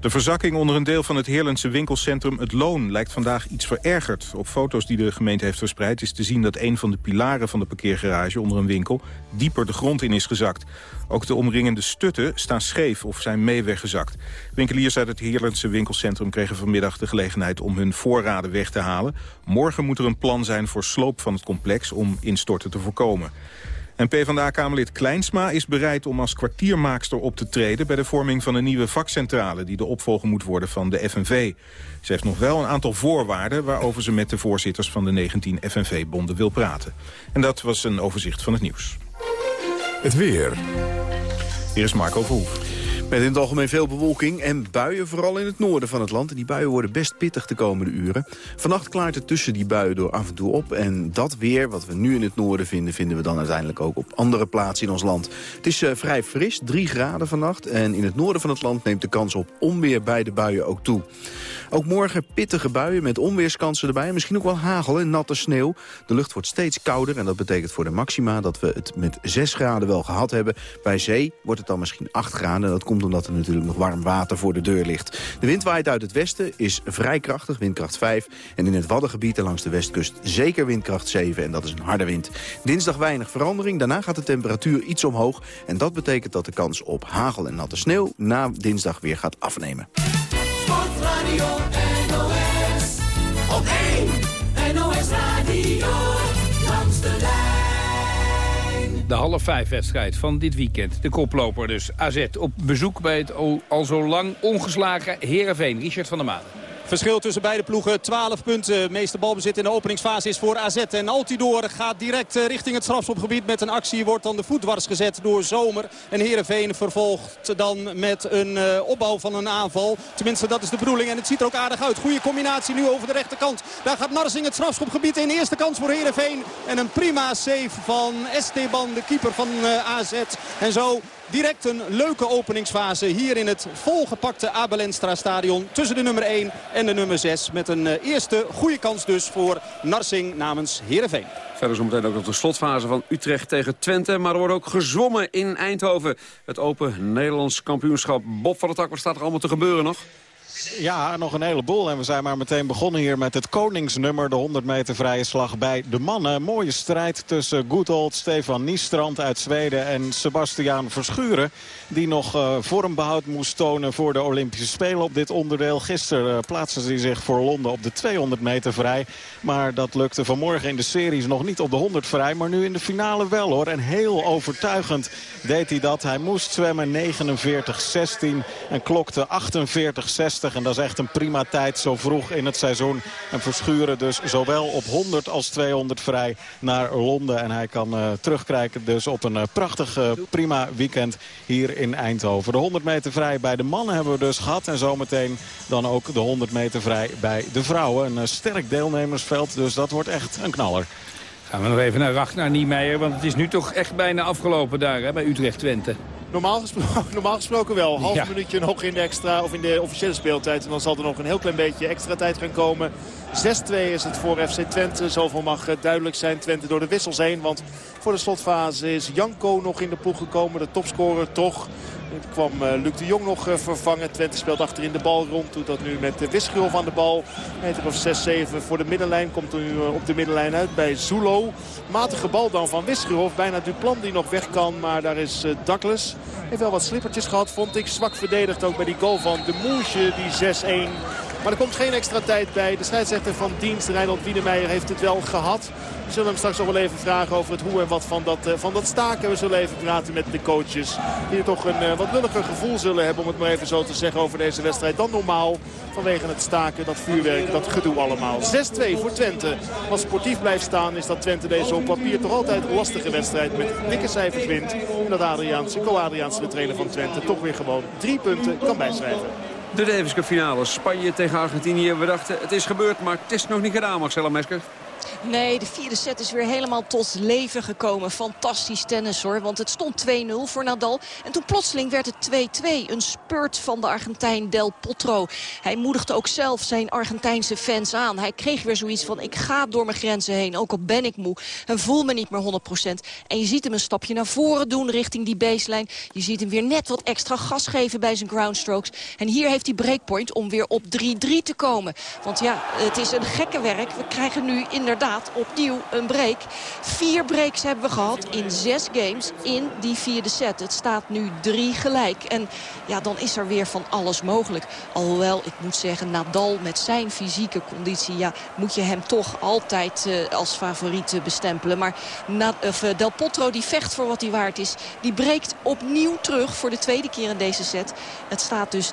De verzakking onder een deel van het Heerlandse winkelcentrum Het Loon lijkt vandaag iets verergerd. Op foto's die de gemeente heeft verspreid is te zien dat een van de pilaren van de parkeergarage onder een winkel dieper de grond in is gezakt. Ook de omringende stutten staan scheef of zijn mee weggezakt. Winkeliers uit het Heerlandse winkelcentrum kregen vanmiddag de gelegenheid om hun voorraden weg te halen. Morgen moet er een plan zijn voor sloop van het complex om instorten te voorkomen. En PvdA-kamerlid Kleinsma is bereid om als kwartiermaakster op te treden... bij de vorming van een nieuwe vakcentrale die de opvolger moet worden van de FNV. Ze heeft nog wel een aantal voorwaarden waarover ze met de voorzitters van de 19 FNV-bonden wil praten. En dat was een overzicht van het nieuws. Het weer. Hier is Marco Verhoef. Met in het algemeen veel bewolking en buien, vooral in het noorden van het land. En die buien worden best pittig de komende uren. Vannacht klaart het tussen die buien door af en toe op. En dat weer, wat we nu in het noorden vinden... vinden we dan uiteindelijk ook op andere plaatsen in ons land. Het is uh, vrij fris, 3 graden vannacht. En in het noorden van het land neemt de kans op onweer bij de buien ook toe. Ook morgen pittige buien met onweerskansen erbij. Misschien ook wel hagel en natte sneeuw. De lucht wordt steeds kouder en dat betekent voor de maxima... dat we het met 6 graden wel gehad hebben. Bij zee wordt het dan misschien 8 graden. Dat komt omdat er natuurlijk nog warm water voor de deur ligt. De wind waait uit het westen, is vrij krachtig, windkracht 5. En in het Waddengebied en langs de westkust zeker windkracht 7. En dat is een harde wind. Dinsdag weinig verandering. Daarna gaat de temperatuur iets omhoog. En dat betekent dat de kans op hagel en natte sneeuw... na dinsdag weer gaat afnemen. Sportradio NOS. Op 1 NOS Radio. De half vijf wedstrijd van dit weekend. De koploper dus. AZ op bezoek bij het al zo lang ongeslagen Heerenveen. Richard van der Maan. Verschil tussen beide ploegen 12 punten. meeste balbezit in de openingsfase is voor AZ. En Altidor gaat direct eh, richting het strafschopgebied met een actie. Wordt dan de voet dwars gezet door Zomer. En Heerenveen vervolgt dan met een uh, opbouw van een aanval. Tenminste, dat is de bedoeling. En het ziet er ook aardig uit. Goede combinatie nu over de rechterkant. Daar gaat Narsing het strafschopgebied in. Eerste kans voor Heerenveen. En een prima save van Esteban, de keeper van uh, AZ. En zo Direct een leuke openingsfase hier in het volgepakte Abelenstra stadion. Tussen de nummer 1 en de nummer 6. Met een eerste goede kans dus voor Narsing namens Heerenveen. Verder zometeen ook nog de slotfase van Utrecht tegen Twente. Maar er wordt ook gezwommen in Eindhoven. Het Open Nederlands kampioenschap. Bob van der Tak, wat staat er allemaal te gebeuren nog? Ja, nog een heleboel. En we zijn maar meteen begonnen hier met het koningsnummer. De 100 meter vrije slag bij de mannen. Mooie strijd tussen Goodhold, Stefan Niestrand uit Zweden... en Sebastiaan Verschuren. Die nog uh, vormbehoud moest tonen voor de Olympische Spelen op dit onderdeel. Gisteren uh, plaatste hij zich voor Londen op de 200 meter vrij. Maar dat lukte vanmorgen in de series nog niet op de 100 vrij. Maar nu in de finale wel hoor. En heel overtuigend deed hij dat. Hij moest zwemmen 49-16 en klokte 48-60. En dat is echt een prima tijd zo vroeg in het seizoen. En Verschuren dus zowel op 100 als 200 vrij naar Londen. En hij kan uh, dus op een uh, prachtig uh, prima weekend hier in Eindhoven. De 100 meter vrij bij de mannen hebben we dus gehad. En zometeen dan ook de 100 meter vrij bij de vrouwen. Een sterk deelnemersveld, dus dat wordt echt een knaller. Gaan we nog even naar Ragnar Niemeyer, want het is nu toch echt bijna afgelopen daar hè, bij Utrecht-Twente. Normaal gesproken, normaal gesproken wel. Half ja. minuutje nog in de extra of in de officiële speeltijd. En dan zal er nog een heel klein beetje extra tijd gaan komen. 6-2 is het voor FC Twente. Zoveel mag duidelijk zijn. Twente door de wissels heen. Want voor de slotfase is Janko nog in de ploeg gekomen. De topscorer toch. Kwam uh, Luc de Jong nog uh, vervangen. Twente speelt achterin de bal rond. Doet dat nu met de Wisgrul van de bal. Meter of 6-7 voor de middenlijn. Komt nu op de middenlijn uit bij Zulo. Matige bal dan van Wisgrul. Bijna Duplan die nog weg kan. Maar daar is Douglas. Heeft wel wat slippertjes gehad vond ik. Zwak verdedigd ook bij die goal van de Moesje. Die 6-1. Maar er komt geen extra tijd bij. De scheidsrechter van dienst, Reinhold Wiedemeijer, heeft het wel gehad. We zullen hem straks nog wel even vragen over het hoe en wat van dat, uh, van dat staken. We zullen even praten met de coaches. Die toch een uh, wat lulliger gevoel zullen hebben, om het maar even zo te zeggen, over deze wedstrijd dan normaal. Vanwege het staken, dat vuurwerk, dat gedoe allemaal. 6-2 voor Twente. Als sportief blijft staan is dat Twente deze op papier toch altijd een lastige wedstrijd met dikke cijfers wint. En dat Adriaanse, Co-Adriaanse, de trainer van Twente, toch weer gewoon drie punten kan bijschrijven. De Davis Cup finale. Spanje tegen Argentinië. We dachten het is gebeurd, maar het is nog niet gedaan, Marcella Mesker. Nee, de vierde set is weer helemaal tot leven gekomen. Fantastisch tennis hoor, want het stond 2-0 voor Nadal. En toen plotseling werd het 2-2. Een spurt van de Argentijn Del Potro. Hij moedigde ook zelf zijn Argentijnse fans aan. Hij kreeg weer zoiets van, ik ga door mijn grenzen heen. Ook al ben ik moe en voel me niet meer 100%. En je ziet hem een stapje naar voren doen richting die baseline. Je ziet hem weer net wat extra gas geven bij zijn groundstrokes. En hier heeft hij breakpoint om weer op 3-3 te komen. Want ja, het is een gekke werk. We krijgen nu inderdaad opnieuw een break. Vier breaks hebben we gehad in zes games in die vierde set. Het staat nu drie gelijk. En ja, dan is er weer van alles mogelijk. Alhoewel, ik moet zeggen, Nadal met zijn fysieke conditie... ja, moet je hem toch altijd uh, als favoriet bestempelen. Maar uh, Del Potro, die vecht voor wat hij waard is... die breekt opnieuw terug voor de tweede keer in deze set. Het staat dus 3-3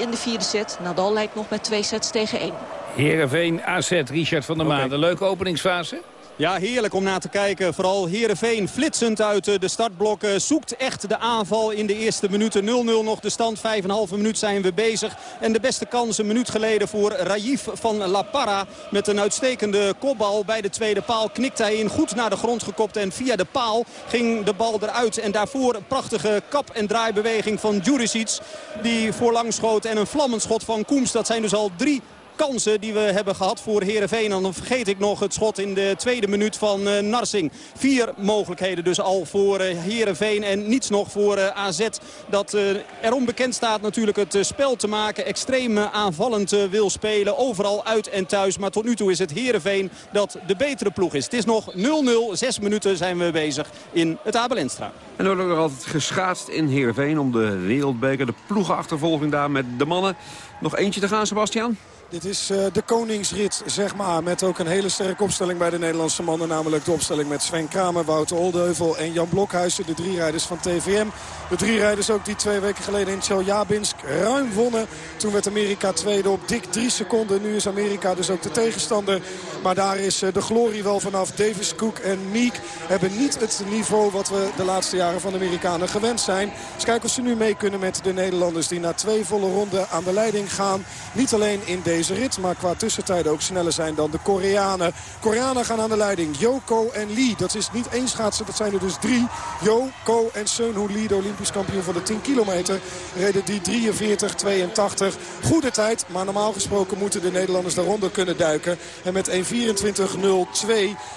in de vierde set. Nadal leidt nog met twee sets tegen één. Heerenveen AZ, Richard van der Maan. Okay. Leuke openingsfase? Ja, heerlijk om na te kijken. Vooral Heerenveen flitsend uit de startblokken. Zoekt echt de aanval in de eerste minuten. 0-0 nog de stand. 5,5 minuut zijn we bezig. En de beste kans een minuut geleden voor Raif van La Parra. Met een uitstekende kopbal bij de tweede paal. Knikt hij in. Goed naar de grond gekopt. En via de paal ging de bal eruit. En daarvoor een prachtige kap- en draaibeweging van Juricic. Die voorlang schoot. En een vlammend schot van Koems. Dat zijn dus al drie kansen die we hebben gehad voor Heerenveen. En dan vergeet ik nog het schot in de tweede minuut van uh, Narsing. Vier mogelijkheden dus al voor uh, Heerenveen en niets nog voor uh, AZ. Dat erom bekend staat natuurlijk het spel te maken. Extreem aanvallend wil spelen. Overal uit en thuis. Maar tot nu toe is het Heerenveen dat de betere ploeg is. Het is nog 0-0. Zes minuten zijn we bezig in het Abelenstra. En er wordt nog altijd geschaatst in Heerenveen om de wereldbeker. De ploegenachtervolging daar met de mannen. Nog eentje te gaan, Sebastian? Dit is uh, de koningsrit, zeg maar. Met ook een hele sterke opstelling bij de Nederlandse mannen. Namelijk de opstelling met Sven Kramer, Wouter Oldeheuvel en Jan Blokhuizen. De drie rijders van TVM. De drie rijders ook die twee weken geleden in Chelyabinsk ruim wonnen. Toen werd Amerika tweede op dik drie seconden. Nu is Amerika dus ook de tegenstander. Maar daar is uh, de glorie wel vanaf. Davis, Cook en Meek hebben niet het niveau wat we de laatste jaren van de Amerikanen gewend zijn. Dus kijken of ze nu mee kunnen met de Nederlanders die na twee volle ronden aan de leiding gaan. Niet alleen in deze deze rit. Maar qua tussentijden ook sneller zijn dan de Koreanen. Koreanen gaan aan de leiding. Yoko en Lee. Dat is niet één schaatser, dat zijn er dus drie. Yoko en Seun Lee, de Olympisch kampioen van de 10 kilometer. Reden die 43-82. Goede tijd, maar normaal gesproken moeten de Nederlanders daaronder kunnen duiken. En met 1.24.02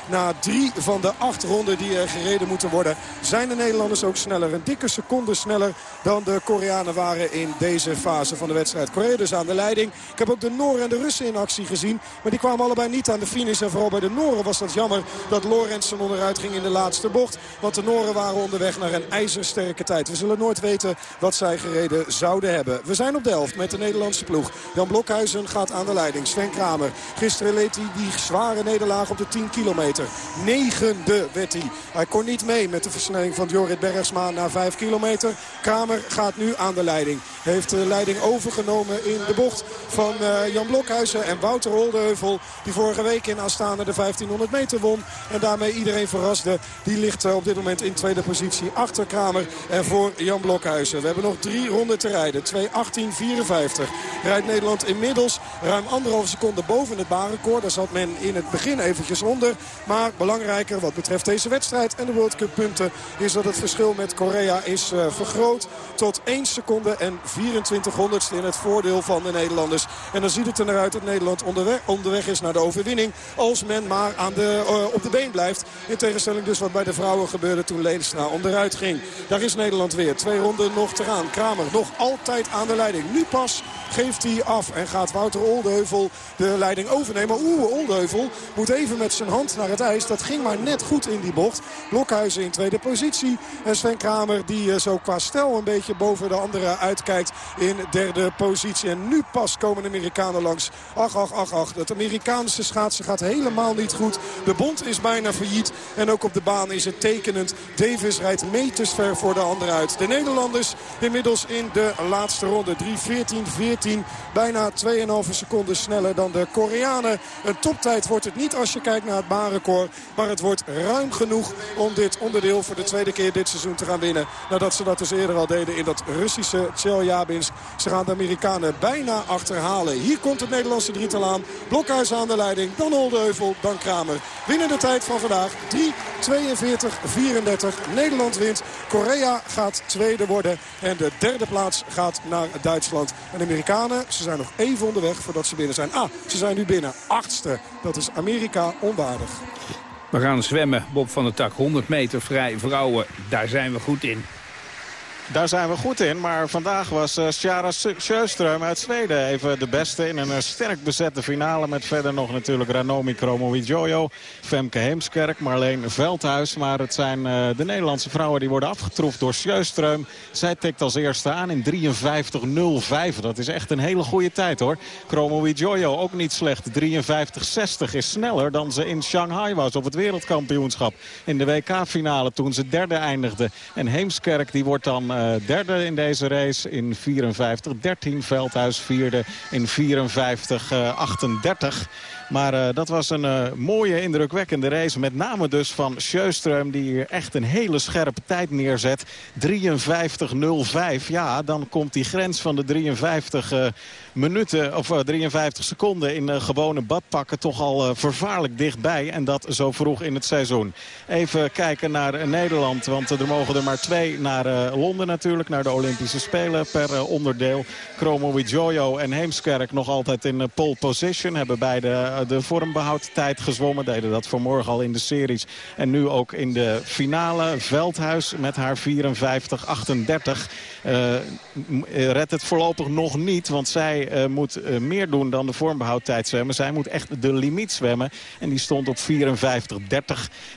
na drie van de acht ronden die er gereden moeten worden... zijn de Nederlanders ook sneller. Een dikke seconde sneller dan de Koreanen waren in deze fase van de wedstrijd. Korea dus aan de leiding. Ik heb ook de En de Russen in actie gezien. Maar die kwamen allebei niet aan de finish. En vooral bij de Noren was dat jammer dat Lorentzen onderuit ging in de laatste bocht. Want de Noren waren onderweg naar een ijzersterke tijd. We zullen nooit weten wat zij gereden zouden hebben. We zijn op de helft met de Nederlandse ploeg. Jan Blokhuizen gaat aan de leiding. Sven Kramer. Gisteren leed hij die zware nederlaag op de 10 kilometer. Negende werd hij. Hij kon niet mee met de versnelling van Jorrit Bergsma naar 5 kilometer. Kramer gaat nu aan de leiding. Heeft de leiding overgenomen in de bocht van uh, Jan Blokhuizen en Wouter Holdeheuvel. Die vorige week in Astana de 1500 meter won. En daarmee iedereen verraste. Die ligt uh, op dit moment in tweede positie achter Kramer en voor Jan Blokhuizen. We hebben nog drie ronden te rijden. 2.18.54 rijdt Nederland inmiddels ruim anderhalve seconde boven het baanrecord. Daar zat men in het begin eventjes onder. Maar belangrijker wat betreft deze wedstrijd en de World Cup punten... is dat het verschil met Korea is uh, vergroot tot 1 seconde en 24 honderdste in het voordeel van de Nederlanders. En dan ziet het er naar uit dat Nederland onderweg, onderweg is naar de overwinning. Als men maar aan de, uh, op de been blijft. In tegenstelling dus wat bij de vrouwen gebeurde toen Leenstra onderuit ging. Daar is Nederland weer. Twee ronden nog te gaan. Kramer nog altijd aan de leiding. Nu pas geeft hij af en gaat Wouter Oldeheuvel de leiding overnemen. Oeh, Oldeheuvel moet even met zijn hand naar het ijs. Dat ging maar net goed in die bocht. Blokhuizen in tweede positie. En Sven Kramer die uh, zo qua stel een beetje boven de anderen uitkijkt in derde positie. En nu pas komen de Amerikanen langs. Ach, ach, ach, ach. Het Amerikaanse schaatsen gaat helemaal niet goed. De bond is bijna failliet. En ook op de baan is het tekenend. Davis rijdt meters ver voor de anderen uit. De Nederlanders inmiddels in de laatste ronde. 3-14-14. Bijna 2,5 seconden sneller dan de Koreanen. Een toptijd wordt het niet als je kijkt naar het baanrecord. Maar het wordt ruim genoeg om dit onderdeel voor de tweede keer dit seizoen te gaan winnen. Nadat ze dat dus eerder al deden in dat Russische Chelyabinsk. Ze gaan de Amerikanen bijna achterhalen. Hier komt het Nederlandse drietal aan. Blokhuis aan de leiding. Dan Oldeheuvel, dan Kramer. Winnen de tijd van vandaag. 3-42-34. Nederland wint. Korea gaat tweede worden. En de derde plaats gaat naar Duitsland. En de Amerikanen, ze zijn nog even onderweg voordat ze binnen zijn. Ah, ze zijn nu binnen. Achtste. Dat is Amerika onwaardig. We gaan zwemmen, Bob van der Tak. 100 meter vrij vrouwen, daar zijn we goed in. Daar zijn we goed in, maar vandaag was uh, Sjara Sjöström uit Zweden even de beste in een uh, sterk bezette finale. Met verder nog natuurlijk Ranomi Kromowidjojo, Femke Heemskerk, Marleen Veldhuis. Maar het zijn uh, de Nederlandse vrouwen die worden afgetroefd door Sjöström. Zij tikt als eerste aan in 53.05. Dat is echt een hele goede tijd hoor. Kromowidjojo ook niet slecht. 53.60 is sneller dan ze in Shanghai was op het wereldkampioenschap. In de WK-finale toen ze derde eindigde. En Heemskerk die wordt dan eh, derde in deze race in 54. 13 Veldhuis vierde in 54. 38. Maar uh, dat was een mooie, indrukwekkende race. Met name dus van Sjöström die hier echt een hele scherpe tijd neerzet. 53.05. Ja, dan komt die grens van de 53 uh, minuten of 53 seconden in gewone badpakken toch al vervaarlijk dichtbij. En dat zo vroeg in het seizoen. Even kijken naar Nederland. Want er mogen er maar twee naar Londen natuurlijk. Naar de Olympische Spelen per onderdeel. Chromo Jojo en Heemskerk nog altijd in pole position. Hebben beide de vormbehoudtijd gezwommen. Deden dat vanmorgen al in de series. En nu ook in de finale. Veldhuis met haar 54-38. Uh, redt het voorlopig nog niet. Want zij moet meer doen dan de vormbehoudtijd zwemmen. Zij moet echt de limiet zwemmen. En die stond op 54-30.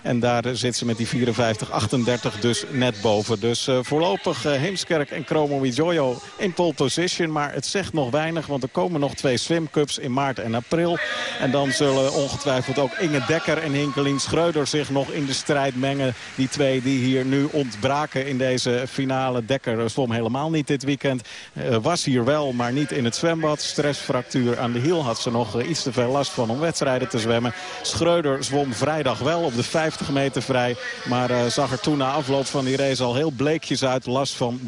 En daar zit ze met die 54-38 dus net boven. Dus voorlopig Heemskerk en Chromo Jojo in pole position. Maar het zegt nog weinig. Want er komen nog twee swimcups in maart en april. En dan zullen ongetwijfeld ook Inge Dekker en Hinkelien Schreuder zich nog in de strijd mengen. Die twee die hier nu ontbraken in deze finale. Dekker zwom helemaal niet dit weekend. Uh, was hier wel, maar niet in het zwembad. Stressfractuur aan de hiel had ze nog uh, iets te veel last van om wedstrijden te zwemmen. Schreuder zwom vrijdag wel op de 50 meter vrij. Maar zag er toen na afloop van die race al heel bleekjes uit. Last van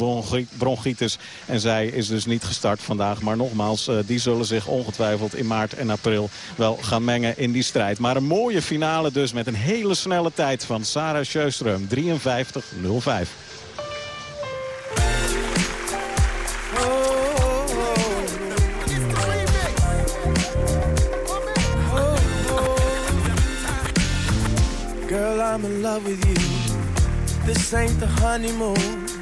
bronchitis. En zij is dus niet gestart vandaag. Maar nogmaals, die zullen zich ongetwijfeld in maart en april wel gaan mengen in die strijd. Maar een mooie finale dus met een hele snelle tijd van Sarah Sjöström. 53-05. Girl, I'm in love with you. This ain't the honeymoon.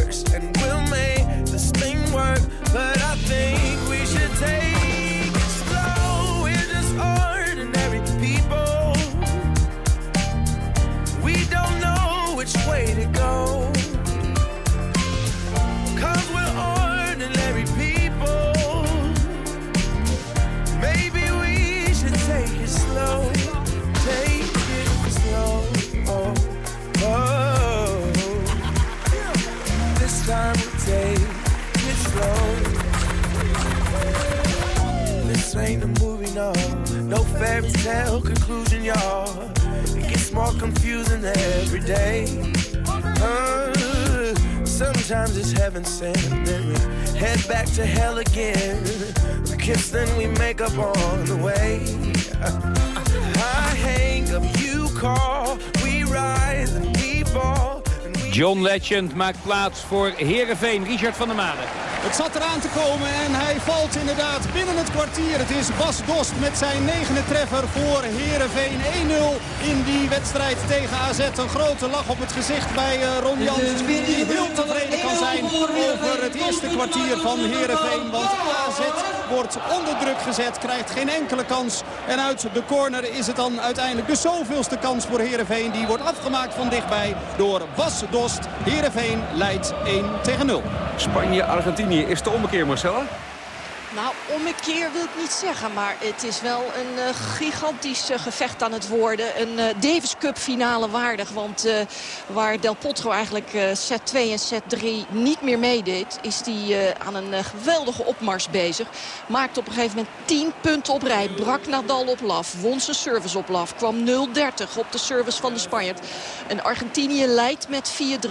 No. No fairy tale conclusion, y'all. It gets more confusing every day. Uh, sometimes it's heaven sent, then we head back to hell again. We kiss, then we make up on the way. I hang up, you call, we rise and we fall. John Legend maakt plaats voor Herenveen. Richard van der Made. Het zat eraan te komen en hij valt inderdaad binnen het kwartier. Het is Bas Dost met zijn negende treffer voor Herenveen 1-0 in die wedstrijd tegen AZ. Een grote lach op het gezicht bij uh, Ron Jans. Die heel tevreden kan zijn over het eerste kwartier van Herenveen. Want AZ wordt onder druk gezet, krijgt geen enkele kans. En uit de corner is het dan uiteindelijk de zoveelste kans voor Herenveen. Die wordt afgemaakt van dichtbij door Bas Dost. Herenveen leidt 1 tegen 0. Spanje, Argentinië. Is de ommekeer, Marcella? Nou, ommekeer wil ik niet zeggen, maar het is wel een uh, gigantisch uh, gevecht aan het worden. Een uh, Davis Cup finale waardig, want waar Del Potro eigenlijk set 2 en set 3 niet meer meedeed... is hij aan een geweldige opmars bezig. Maakte op een gegeven moment 10 punten op rij, brak Nadal op laf, won zijn service op laf... kwam 0-30 op de service van de Spanjaard. En Argentinië leidt met 4-3,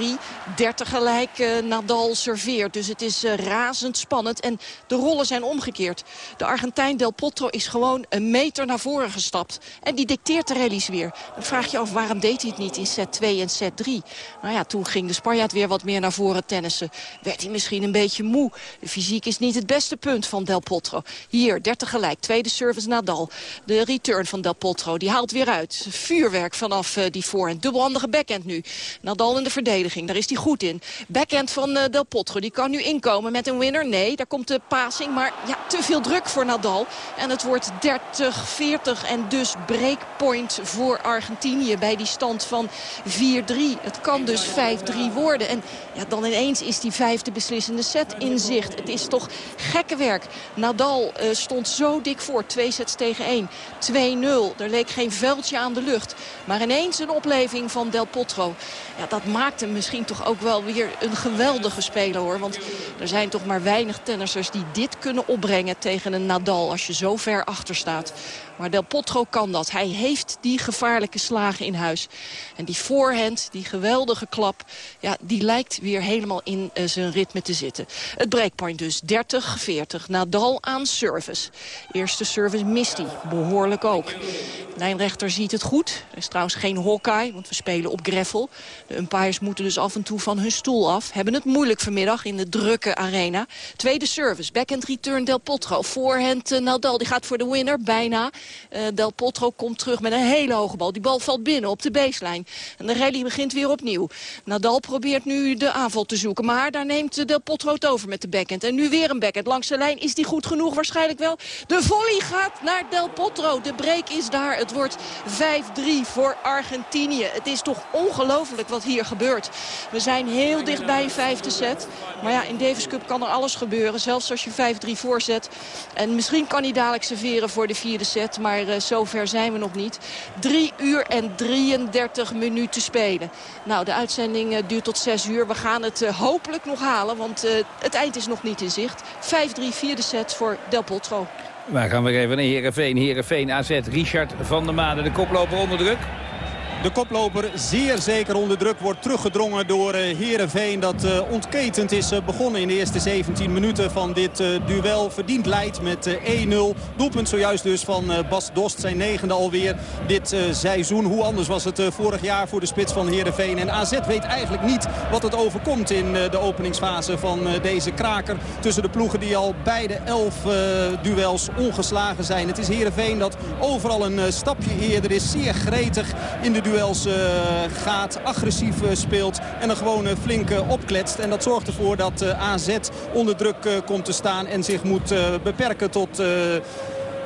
30 gelijk Nadal serveert. Dus het is razend spannend en de rollen zijn omgekeerd. De Argentijn Del Potro is gewoon een meter naar voren gestapt. En die dicteert de rallies weer. Dan vraag je af, waarom deed hij het niet in set 2 en set 3? Nou ja, toen ging de Spanjaard weer wat meer naar voren tennissen. Werd hij misschien een beetje moe. De fysiek is niet het beste punt van Del Potro. Hier, 30 gelijk. Tweede service Nadal. De return van Del Potro, die haalt weer uit. Vuurwerk vanaf uh, die voorhand. Dubbelhandige backhand nu. Nadal in de verdediging, daar is hij goed in. Backhand van uh, Del Potro, die kan nu inkomen met een winner. Nee, daar komt de passing, maar ja, te veel druk voor Nadal. En het wordt 30-40 en dus breakpoint voor Argentinië bij die stand van 4-3. Het kan dus 5-3 worden. En ja, dan ineens is die vijfde beslissende set in zicht. Het is toch gekke werk. Nadal uh, stond zo dik voor. Twee sets tegen één. 2-0. Er leek geen veldje aan de lucht. Maar ineens een opleving van Del Potro. Ja, dat maakt hem misschien toch ook wel weer een geweldige speler hoor. Want er zijn toch maar weinig tennissers die dit kunnen opbrengen tegen een Nadal. Als je zo ver achter staat. Maar Del Potro kan dat. Hij heeft die gevaarlijke slagen in huis. En die voorhand, die geweldige klap, ja, die lijkt weer helemaal in uh, zijn ritme te zitten. Het breakpoint dus 30-40. Nadal aan service. Eerste service mist hij. Behoorlijk ook. Lijnrechter ziet het goed. Er is trouwens geen Hawkeye, want we spelen op greffel. De umpires moeten dus af en toe van hun stoel af. Hebben het moeilijk vanmiddag in de drukke arena. Tweede service, backhand return Del Potro. Voorhand uh, Nadal, die gaat voor de winner, bijna. Uh, Del Potro komt terug met een hele hoge bal. Die bal valt binnen op de baseline. En de rally begint weer opnieuw. Nadal probeert nu de aanval te zoeken. Maar daar neemt Del Potro het over met de backhand. En nu weer een backhand. Langs de lijn is die goed genoeg waarschijnlijk wel. De volley gaat naar Del Potro. De break is daar. Het wordt 5-3 voor Argentinië. Het is toch ongelooflijk wat hier gebeurt. We zijn heel dicht bij een vijfde set. Maar ja, in Davis Cup kan er alles gebeuren. Zelfs als je 5-3 voorzet. En misschien kan hij dadelijk serveren voor de vierde set. Maar uh, zover zijn we nog niet. 3 uur en 33 minuten spelen. Nou, de uitzending uh, duurt tot 6 uur. We gaan het uh, hopelijk nog halen, want het eind is nog niet in zicht. 5-3, vierde set voor Del Potro. Waar gaan we even naar Heerenveen. Heerenveen AZ, Richard van der Maden, de koploper onder druk. De koploper zeer zeker onder druk wordt teruggedrongen door Herenveen. Dat uh, ontketend is uh, begonnen in de eerste 17 minuten van dit duel. Verdiend leidt met 1-0. Doelpunt zojuist dus van Bas Dost. Zijn negende alweer dit seizoen. Hoe anders was het vorig jaar voor de spits van Herenveen. En AZ weet eigenlijk niet wat het overkomt in de openingsfase van deze kraker. Tussen de ploegen die al beide 11 duels ongeslagen zijn. Het is Herenveen dat overal een stapje eerder is. Zeer gretig in de duels uh, gaat, agressief uh, speelt en er gewoon uh, flink opkletst. En dat zorgt ervoor dat AZ onder druk komt te staan en zich moet beperken tot...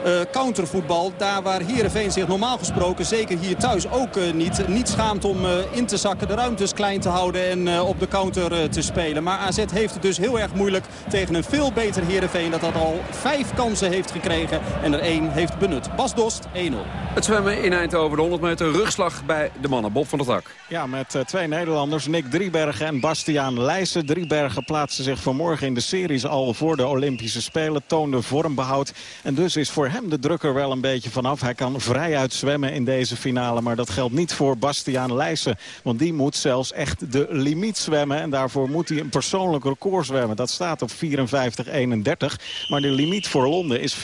Uh, countervoetbal. Daar waar Heerenveen zich normaal gesproken, zeker hier thuis ook uh, niet, niet schaamt om uh, in te zakken. De ruimtes klein te houden en op de counter te spelen. Maar AZ heeft het dus heel erg moeilijk tegen een veel beter Heerenveen. Dat dat al vijf kansen heeft gekregen en er één heeft benut. Bas Dost, 1-0. Het zwemmen in Eindhoven, de 100 meter rugslag bij de mannen. Bob van der Tak. Ja, met twee Nederlanders, Nick Driebergen en Bastiaan Leijsen. Driebergen plaatste zich vanmorgen in de series al voor de Olympische Spelen. Toonde vormbehoud en dus is voor hem de druk er wel een beetje vanaf. Hij kan vrijuit zwemmen in deze finale. Maar dat geldt niet voor Bastiaan Leijsen. Want die moet zelfs echt de limiet zwemmen. En daarvoor moet hij een persoonlijk record zwemmen. Dat staat op 54-31. Maar de limiet voor Londen is 54-00.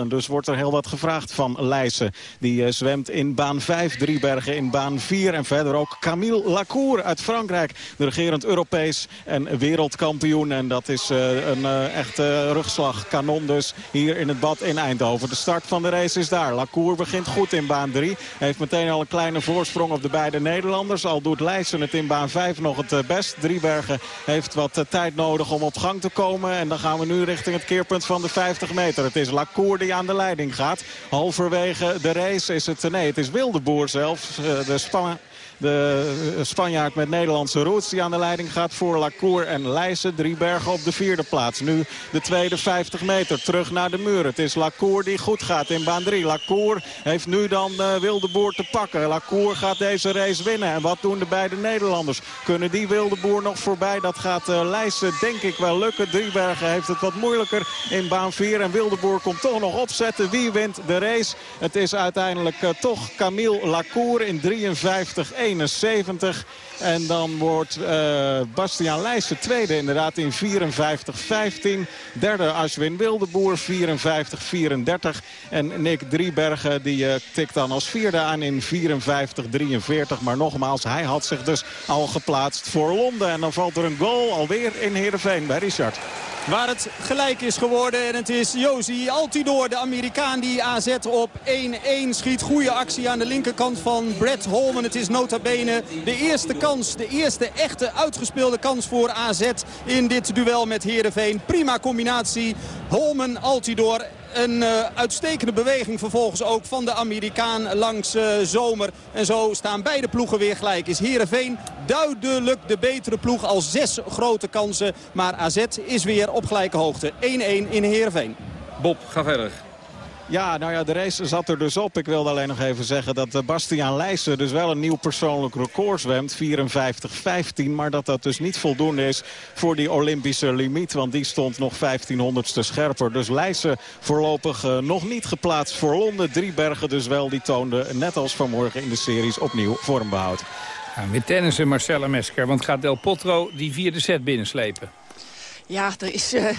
En dus wordt er heel wat gevraagd van Leijsen. Die uh, zwemt in baan 5, Driebergen in baan 4. En verder ook Camille Lacour uit Frankrijk. De regerend Europees en wereldkampioen. En dat is uh, een uh, echte rugslagkanon dus hier in het in Eindhoven. De start van de race is daar. Lacour begint goed in baan 3. Heeft meteen al een kleine voorsprong op de beide Nederlanders. Al doet Leijsen het in baan 5 nog het best. Driebergen heeft wat tijd nodig om op gang te komen. En dan gaan we nu richting het keerpunt van de 50 meter. Het is Lacour die aan de leiding gaat. Halverwege de race is het... Nee, het is Wildeboer zelfs. De Span de Spanjaard met Nederlandse roots die aan de leiding gaat voor Lacour en Leijsen. Drie bergen op de vierde plaats. Nu de tweede 50 meter terug naar de muur. Het is Lacour die goed gaat in baan 3. Lacour heeft nu dan uh, Wildeboer te pakken. Lacour gaat deze race winnen. En wat doen de beide Nederlanders? Kunnen die Wildeboer nog voorbij? Dat gaat uh, Leijsen denk ik wel lukken. Driebergen heeft het wat moeilijker in baan 4. En Wildeboer komt toch nog opzetten. Wie wint de race? Het is uiteindelijk uh, toch Camille Lacour in 53 1 En dan wordt uh, Bastiaan Leijsen tweede inderdaad in 54-15. Derde Ashwin Wildeboer 54-34. En Nick Driebergen die uh, tikt dan als vierde aan in 54-43. Maar nogmaals, hij had zich dus al geplaatst voor Londen. En dan valt er een goal alweer in Heerenveen bij Richard. Waar het gelijk is geworden. En het is Josi Altidor, de Amerikaan die AZ op 1-1 schiet. Goede actie aan de linkerkant van Brett Holman. Het is nota bene de eerste kans, de eerste echte uitgespeelde kans voor AZ in dit duel met Heerenveen. Prima combinatie. Holman, Altidor een uh, uitstekende beweging vervolgens ook van de Amerikaan langs uh, Zomer. En zo staan beide ploegen weer gelijk. Is Heerenveen duidelijk de betere ploeg al zes grote kansen. Maar AZ is weer op gelijke hoogte. 1-1 in Heerenveen. Bob, ga verder. Ja, nou ja, de race zat er dus op. Ik wilde alleen nog even zeggen dat eh, Bastiaan Leijsen dus wel een nieuw persoonlijk record zwemt. 54-15, maar dat dat dus niet voldoende is voor die Olympische limiet. Want die stond nog 1500ste scherper. Dus Leijsen voorlopig uh, nog niet geplaatst voor Londen. Driebergen dus wel, die toonde net als vanmorgen in de series opnieuw vormbehoud. Ja, weer tennissen Marcella Mesker, want gaat Del Potro die vierde set binnenslepen? Ja, er is uh,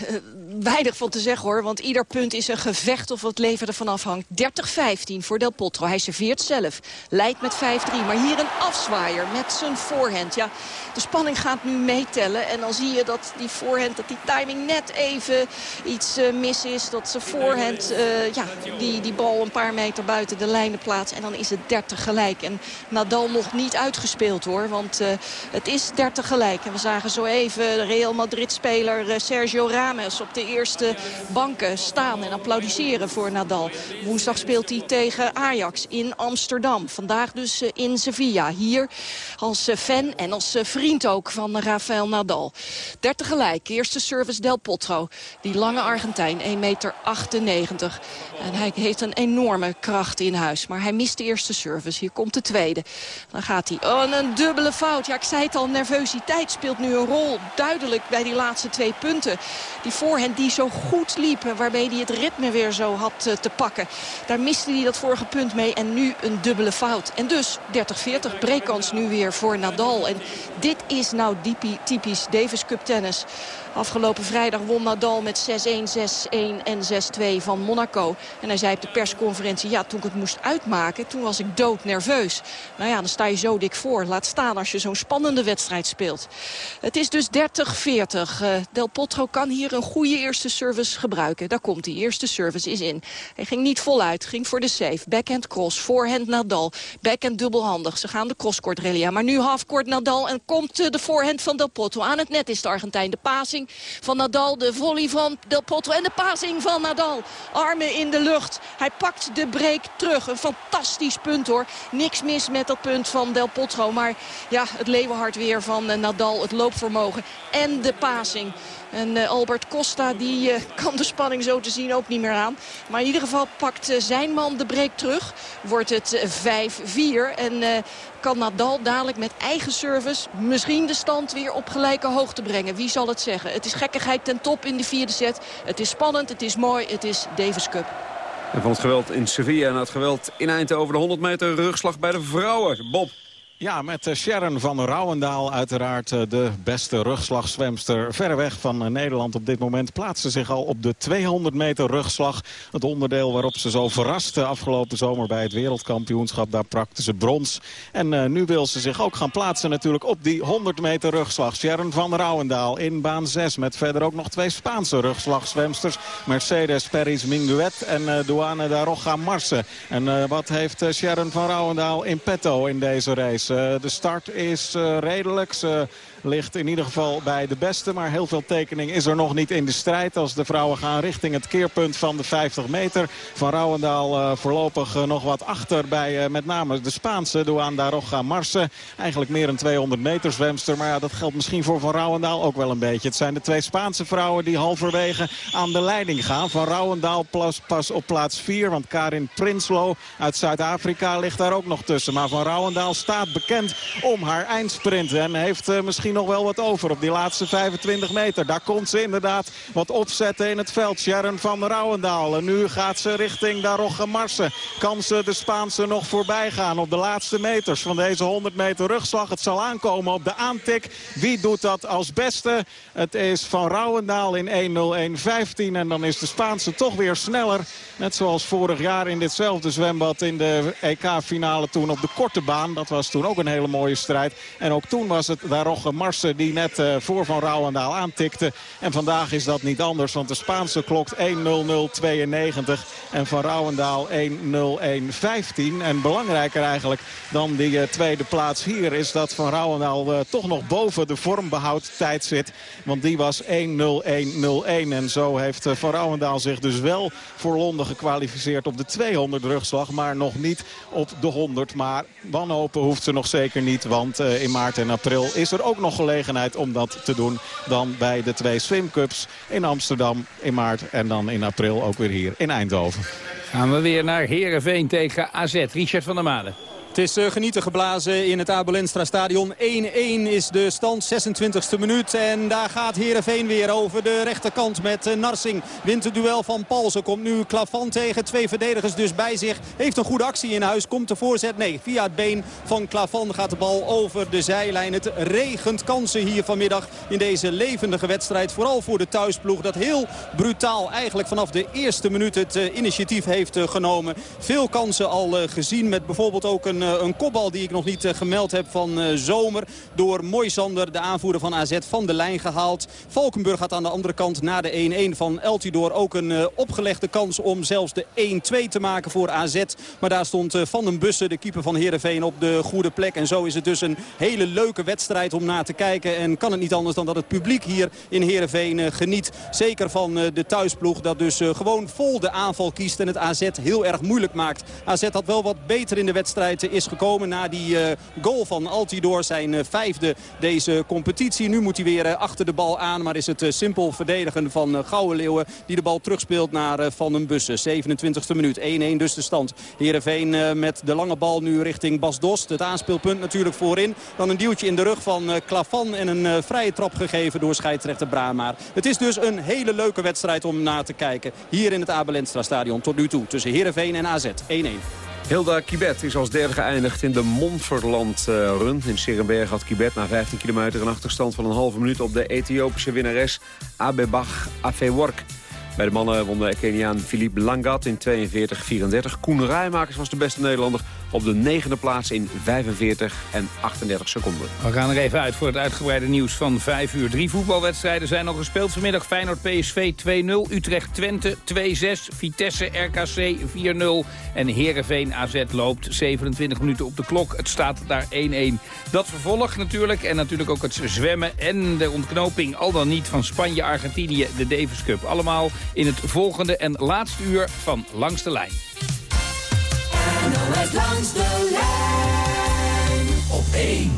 weinig van te zeggen hoor. Want ieder punt is een gevecht of wat leven ervan afhangt. 30-15 voor Del Potro. Hij serveert zelf. Leidt met 5-3. Maar hier een afzwaaier met zijn voorhand. Ja, de spanning gaat nu meetellen. En dan zie je dat die voorhand, dat die timing net even iets uh, mis is. Dat zijn voorhand uh, ja, die, die bal een paar meter buiten de lijnen plaatst. En dan is het 30 gelijk. En Nadal nog niet uitgespeeld hoor. Want het is 30 gelijk. En we zagen zo even Real Madrid-speler eh, Sergio Ramos op de eerste banken staan en applaudisseren voor Nadal. Woensdag speelt hij tegen Ajax in Amsterdam. Vandaag dus eh, in Sevilla. Hier als eh, fan en als vriend ook van Rafael Nadal. 30 gelijk. Eerste service Del Potro. Die lange Argentijn, 1,98 meter. En hij heeft een enorme kracht in huis. Maar hij mist de eerste service. Hier komt de tweede. Dan gaat hij. Oh, een dubbele fout. Ja, ik zei het al, nervositeit speelt nu een rol. Duidelijk bij die laatste twee punten. Die voorhand die zo goed liepen, waarbij hij het ritme weer zo had eh, te pakken. Daar miste hij dat vorige punt mee en nu een dubbele fout. En dus 30-40, breekkans nu weer voor Nadal. En dit is nou typisch Davis Cup tennis. Afgelopen vrijdag won Nadal met 6-1, 6-1 en 6-2 van Monaco. En hij zei op de persconferentie, ja, toen ik het moest uitmaken, toen was ik doodnerveus. Nou ja, dan sta je zo dik voor. Laat staan als je zo'n spannende wedstrijd speelt. Het is dus 30-40. Uh, Del Potro kan hier een goede eerste service gebruiken. Daar komt die eerste service is in. Hij ging niet voluit, ging voor de safe. Backhand cross, voorhand Nadal. Backhand dubbelhandig. Ze gaan de crosscourt relia. Maar nu halfcourt Nadal en komt uh, de voorhand van Del Potro. Aan het net is de Argentijn. De passing van Nadal. De volley van Del Potro en de passing van Nadal. Armen in de lucht. Hij pakt de break terug. Een fantastisch punt hoor. Niks mis met dat punt van Del Potro. Maar ja, het leeuwenhart weer van eh, Nadal. Het loopvermogen en de passing. En uh, Albert Costa die uh, kan de spanning zo te zien ook niet meer aan. Maar in ieder geval pakt uh, zijn man de break terug. Wordt het 5-4. En kan Nadal dadelijk met eigen service misschien de stand weer op gelijke hoogte brengen. Wie zal het zeggen? Het is gekkigheid ten top in de vierde set. Het is spannend, het is mooi, het is Davis Cup. En van het geweld in Sevilla en het geweld in Eindhoven de 100 meter rugslag bij de vrouwen. Bob. Ja, met eh, Sharon van Rouwendaal uiteraard eh, de beste rugslagzwemster verreweg van eh, Nederland op dit moment. Plaatst ze zich al op de 200 meter rugslag. Het onderdeel waarop ze zo verraste afgelopen zomer bij het wereldkampioenschap. Daar prakte ze brons. En nu wil ze zich ook gaan plaatsen natuurlijk op die 100 meter rugslag. Sharon van Rouwendaal in baan 6 met verder ook nog twee Spaanse rugslagzwemsters. Mercedes Perez Minguet en uh, Duane Daroga Marse. En wat heeft Sharon van Rouwendaal in petto in deze race? Eh, de start is eh, redelijk. Ligt in ieder geval bij de beste. Maar heel veel tekening is er nog niet in de strijd. Als de vrouwen gaan richting het keerpunt van de 50 meter. Van Rouwendaal uh, voorlopig uh, nog wat achter bij uh, met name de Spaanse Duanda Roja Marse. Eigenlijk meer een 200 meter zwemster. Maar ja, dat geldt misschien voor Van Rouwendaal ook wel een beetje. Het zijn de twee Spaanse vrouwen die halverwege aan de leiding gaan. Van Rouwendaal pas, op plaats 4. Want Karin Prinslow uit Zuid-Afrika ligt daar ook nog tussen. Maar Van Rouwendaal staat bekend om haar eindsprint. En heeft misschien nog wel wat over op die laatste 25 meter. Daar komt ze inderdaad wat opzetten in het veld. Sharon van Rouwendaal. En nu gaat ze richting Darogge Marsen. Kan ze de Spaanse nog voorbij gaan op de laatste meters van deze 100 meter rugslag. Het zal aankomen op de aantik. Wie doet dat als beste? Het is Van Rouwendaal in 1.01.15. En dan is de Spaanse toch weer sneller. Net zoals vorig jaar in ditzelfde zwembad in de EK-finale toen op de korte baan. Dat was toen ook een hele mooie strijd. En ook toen was het Darogge Marsen die net uh, voor Van Rouwendaal aantikte. En vandaag is dat niet anders, want de Spaanse klokt 1.00.92 en Van Rouwendaal 1.01.15. En belangrijker eigenlijk dan die uh, tweede plaats hier is dat Van Rouwendaal uh, toch nog boven de vormbehoud tijd zit. Want die was 1.01.01 en zo heeft Van Rouwendaal zich dus wel voor Londen gekwalificeerd op de 200 rugslag. Maar nog niet op de 100. Maar wanhopen hoeft ze nog zeker niet, want in maart en april is er ook nog gelegenheid om dat te doen. Dan bij de twee swimcups in Amsterdam in maart en dan in april ook weer hier in Eindhoven. Gaan we weer naar Herenveen tegen AZ. Richard van der Maden. Het is uh, genieten geblazen in het Abelenstra stadion. 1-1 is de stand, 26e minuut. En daar gaat Heerenveen weer over de rechterkant met uh, Narsing. Wint het duel van Palsen. Komt nu Klavan tegen. Twee verdedigers dus bij zich. Heeft een goede actie in huis. Komt de voorzet? Nee, via het been van Klavan gaat de bal over de zijlijn. Het regent kansen hier vanmiddag in deze levendige wedstrijd. Vooral voor de thuisploeg dat heel brutaal eigenlijk vanaf de eerste minuut het uh, initiatief heeft genomen. Veel kansen al gezien met bijvoorbeeld ook een een, een kopbal die ik nog niet gemeld heb van Zomer. Door Moisander, de aanvoerder van AZ, van de lijn gehaald. Valkenburg had aan de andere kant na de 1-1 van Eltidoor ook een opgelegde kans om zelfs de 1-2 te maken voor AZ. Maar daar stond Van den Bussen, de keeper van Heerenveen, op de goede plek. En zo is het dus een hele leuke wedstrijd om naar te kijken. En kan het niet anders dan dat het publiek hier in Heerenveen geniet. Zeker van de thuisploeg dat dus gewoon vol de aanval kiest en het AZ heel erg moeilijk maakt. AZ had wel wat beter in de wedstrijd is gekomen na die uh, goal van Altidoor. Zijn uh, vijfde deze competitie. Nu moet hij weer uh, achter de bal aan. Maar is het simpel verdedigen van uh, Leeuwen die de bal terugspeelt naar Van den Bussen. 27e minuut. 1-1 dus de stand. Heerenveen met de lange bal nu richting Bas Dost. Het aanspeelpunt natuurlijk voorin. Dan een duwtje in de rug van Klavan. En een vrije trap gegeven door scheidsrechter Bramaar. Het is dus een hele leuke wedstrijd om naar te kijken. Hier in het Abelenstra stadion tot nu toe. Tussen Heerenveen en AZ. 1-1. Hilda Kibet is als derde geëindigd in de Montferland-run. In Serenberg had Kibet na 15 kilometer een achterstand van een halve minuut... op de Ethiopische winnares Abebach Afework. Bij de mannen won de Keniaan Philippe Langat in 42-34. Koen Rijmakers was de beste Nederlander op de negende plaats in 45 en 38 seconden. We gaan er even uit voor het uitgebreide nieuws van 5 uur. Drie voetbalwedstrijden zijn nog gespeeld vanmiddag. Feyenoord PSV 2-0, Utrecht Twente 2-6, Vitesse RKC 4-0 en Heerenveen AZ loopt 27 minuten op de klok. Het staat daar 1-1. Dat vervolg natuurlijk en natuurlijk ook het zwemmen en de ontknoping al dan niet van Spanje-Argentinië, de Davis Cup. Allemaal in het volgende en laatste uur van Langs de Lijn. NOS langs de lijn op 1.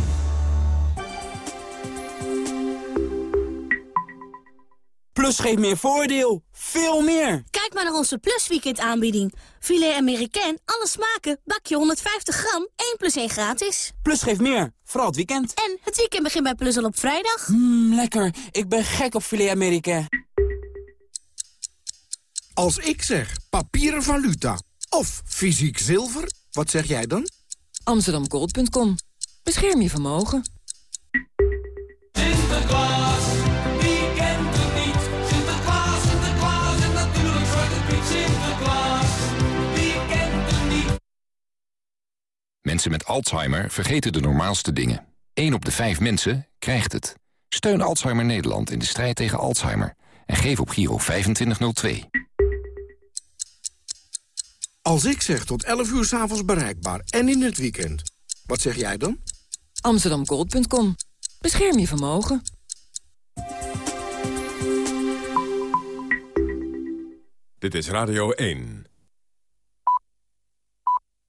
Plus geeft meer voordeel. Veel meer. Kijk maar naar onze Plus Weekend aanbieding. Filet Amerikaan, alle smaken, bakje 150 gram, 1 plus 1 gratis. Plus geeft meer, vooral het weekend. En het weekend begint bij Plus al op vrijdag. Mmm, lekker. Ik ben gek op Filet Amerikaan. Als ik zeg papieren valuta of fysiek zilver, wat zeg jij dan? Amsterdamgold.com. Bescherm je vermogen. Sinterklaas, wie kent het niet? Sinterklaas, Sinterklaas en natuurlijk Zwarte Piet Sinterklaas. Wie kent het niet? Mensen met Alzheimer vergeten de normaalste dingen. 1 op de 5 mensen krijgt het. Steun Alzheimer Nederland in de strijd tegen Alzheimer. En geef op Giro 2502. Als ik zeg tot 11 uur s'avonds bereikbaar en in het weekend, wat zeg jij dan? Amsterdamgold.com. Bescherm je vermogen. Dit is Radio 1.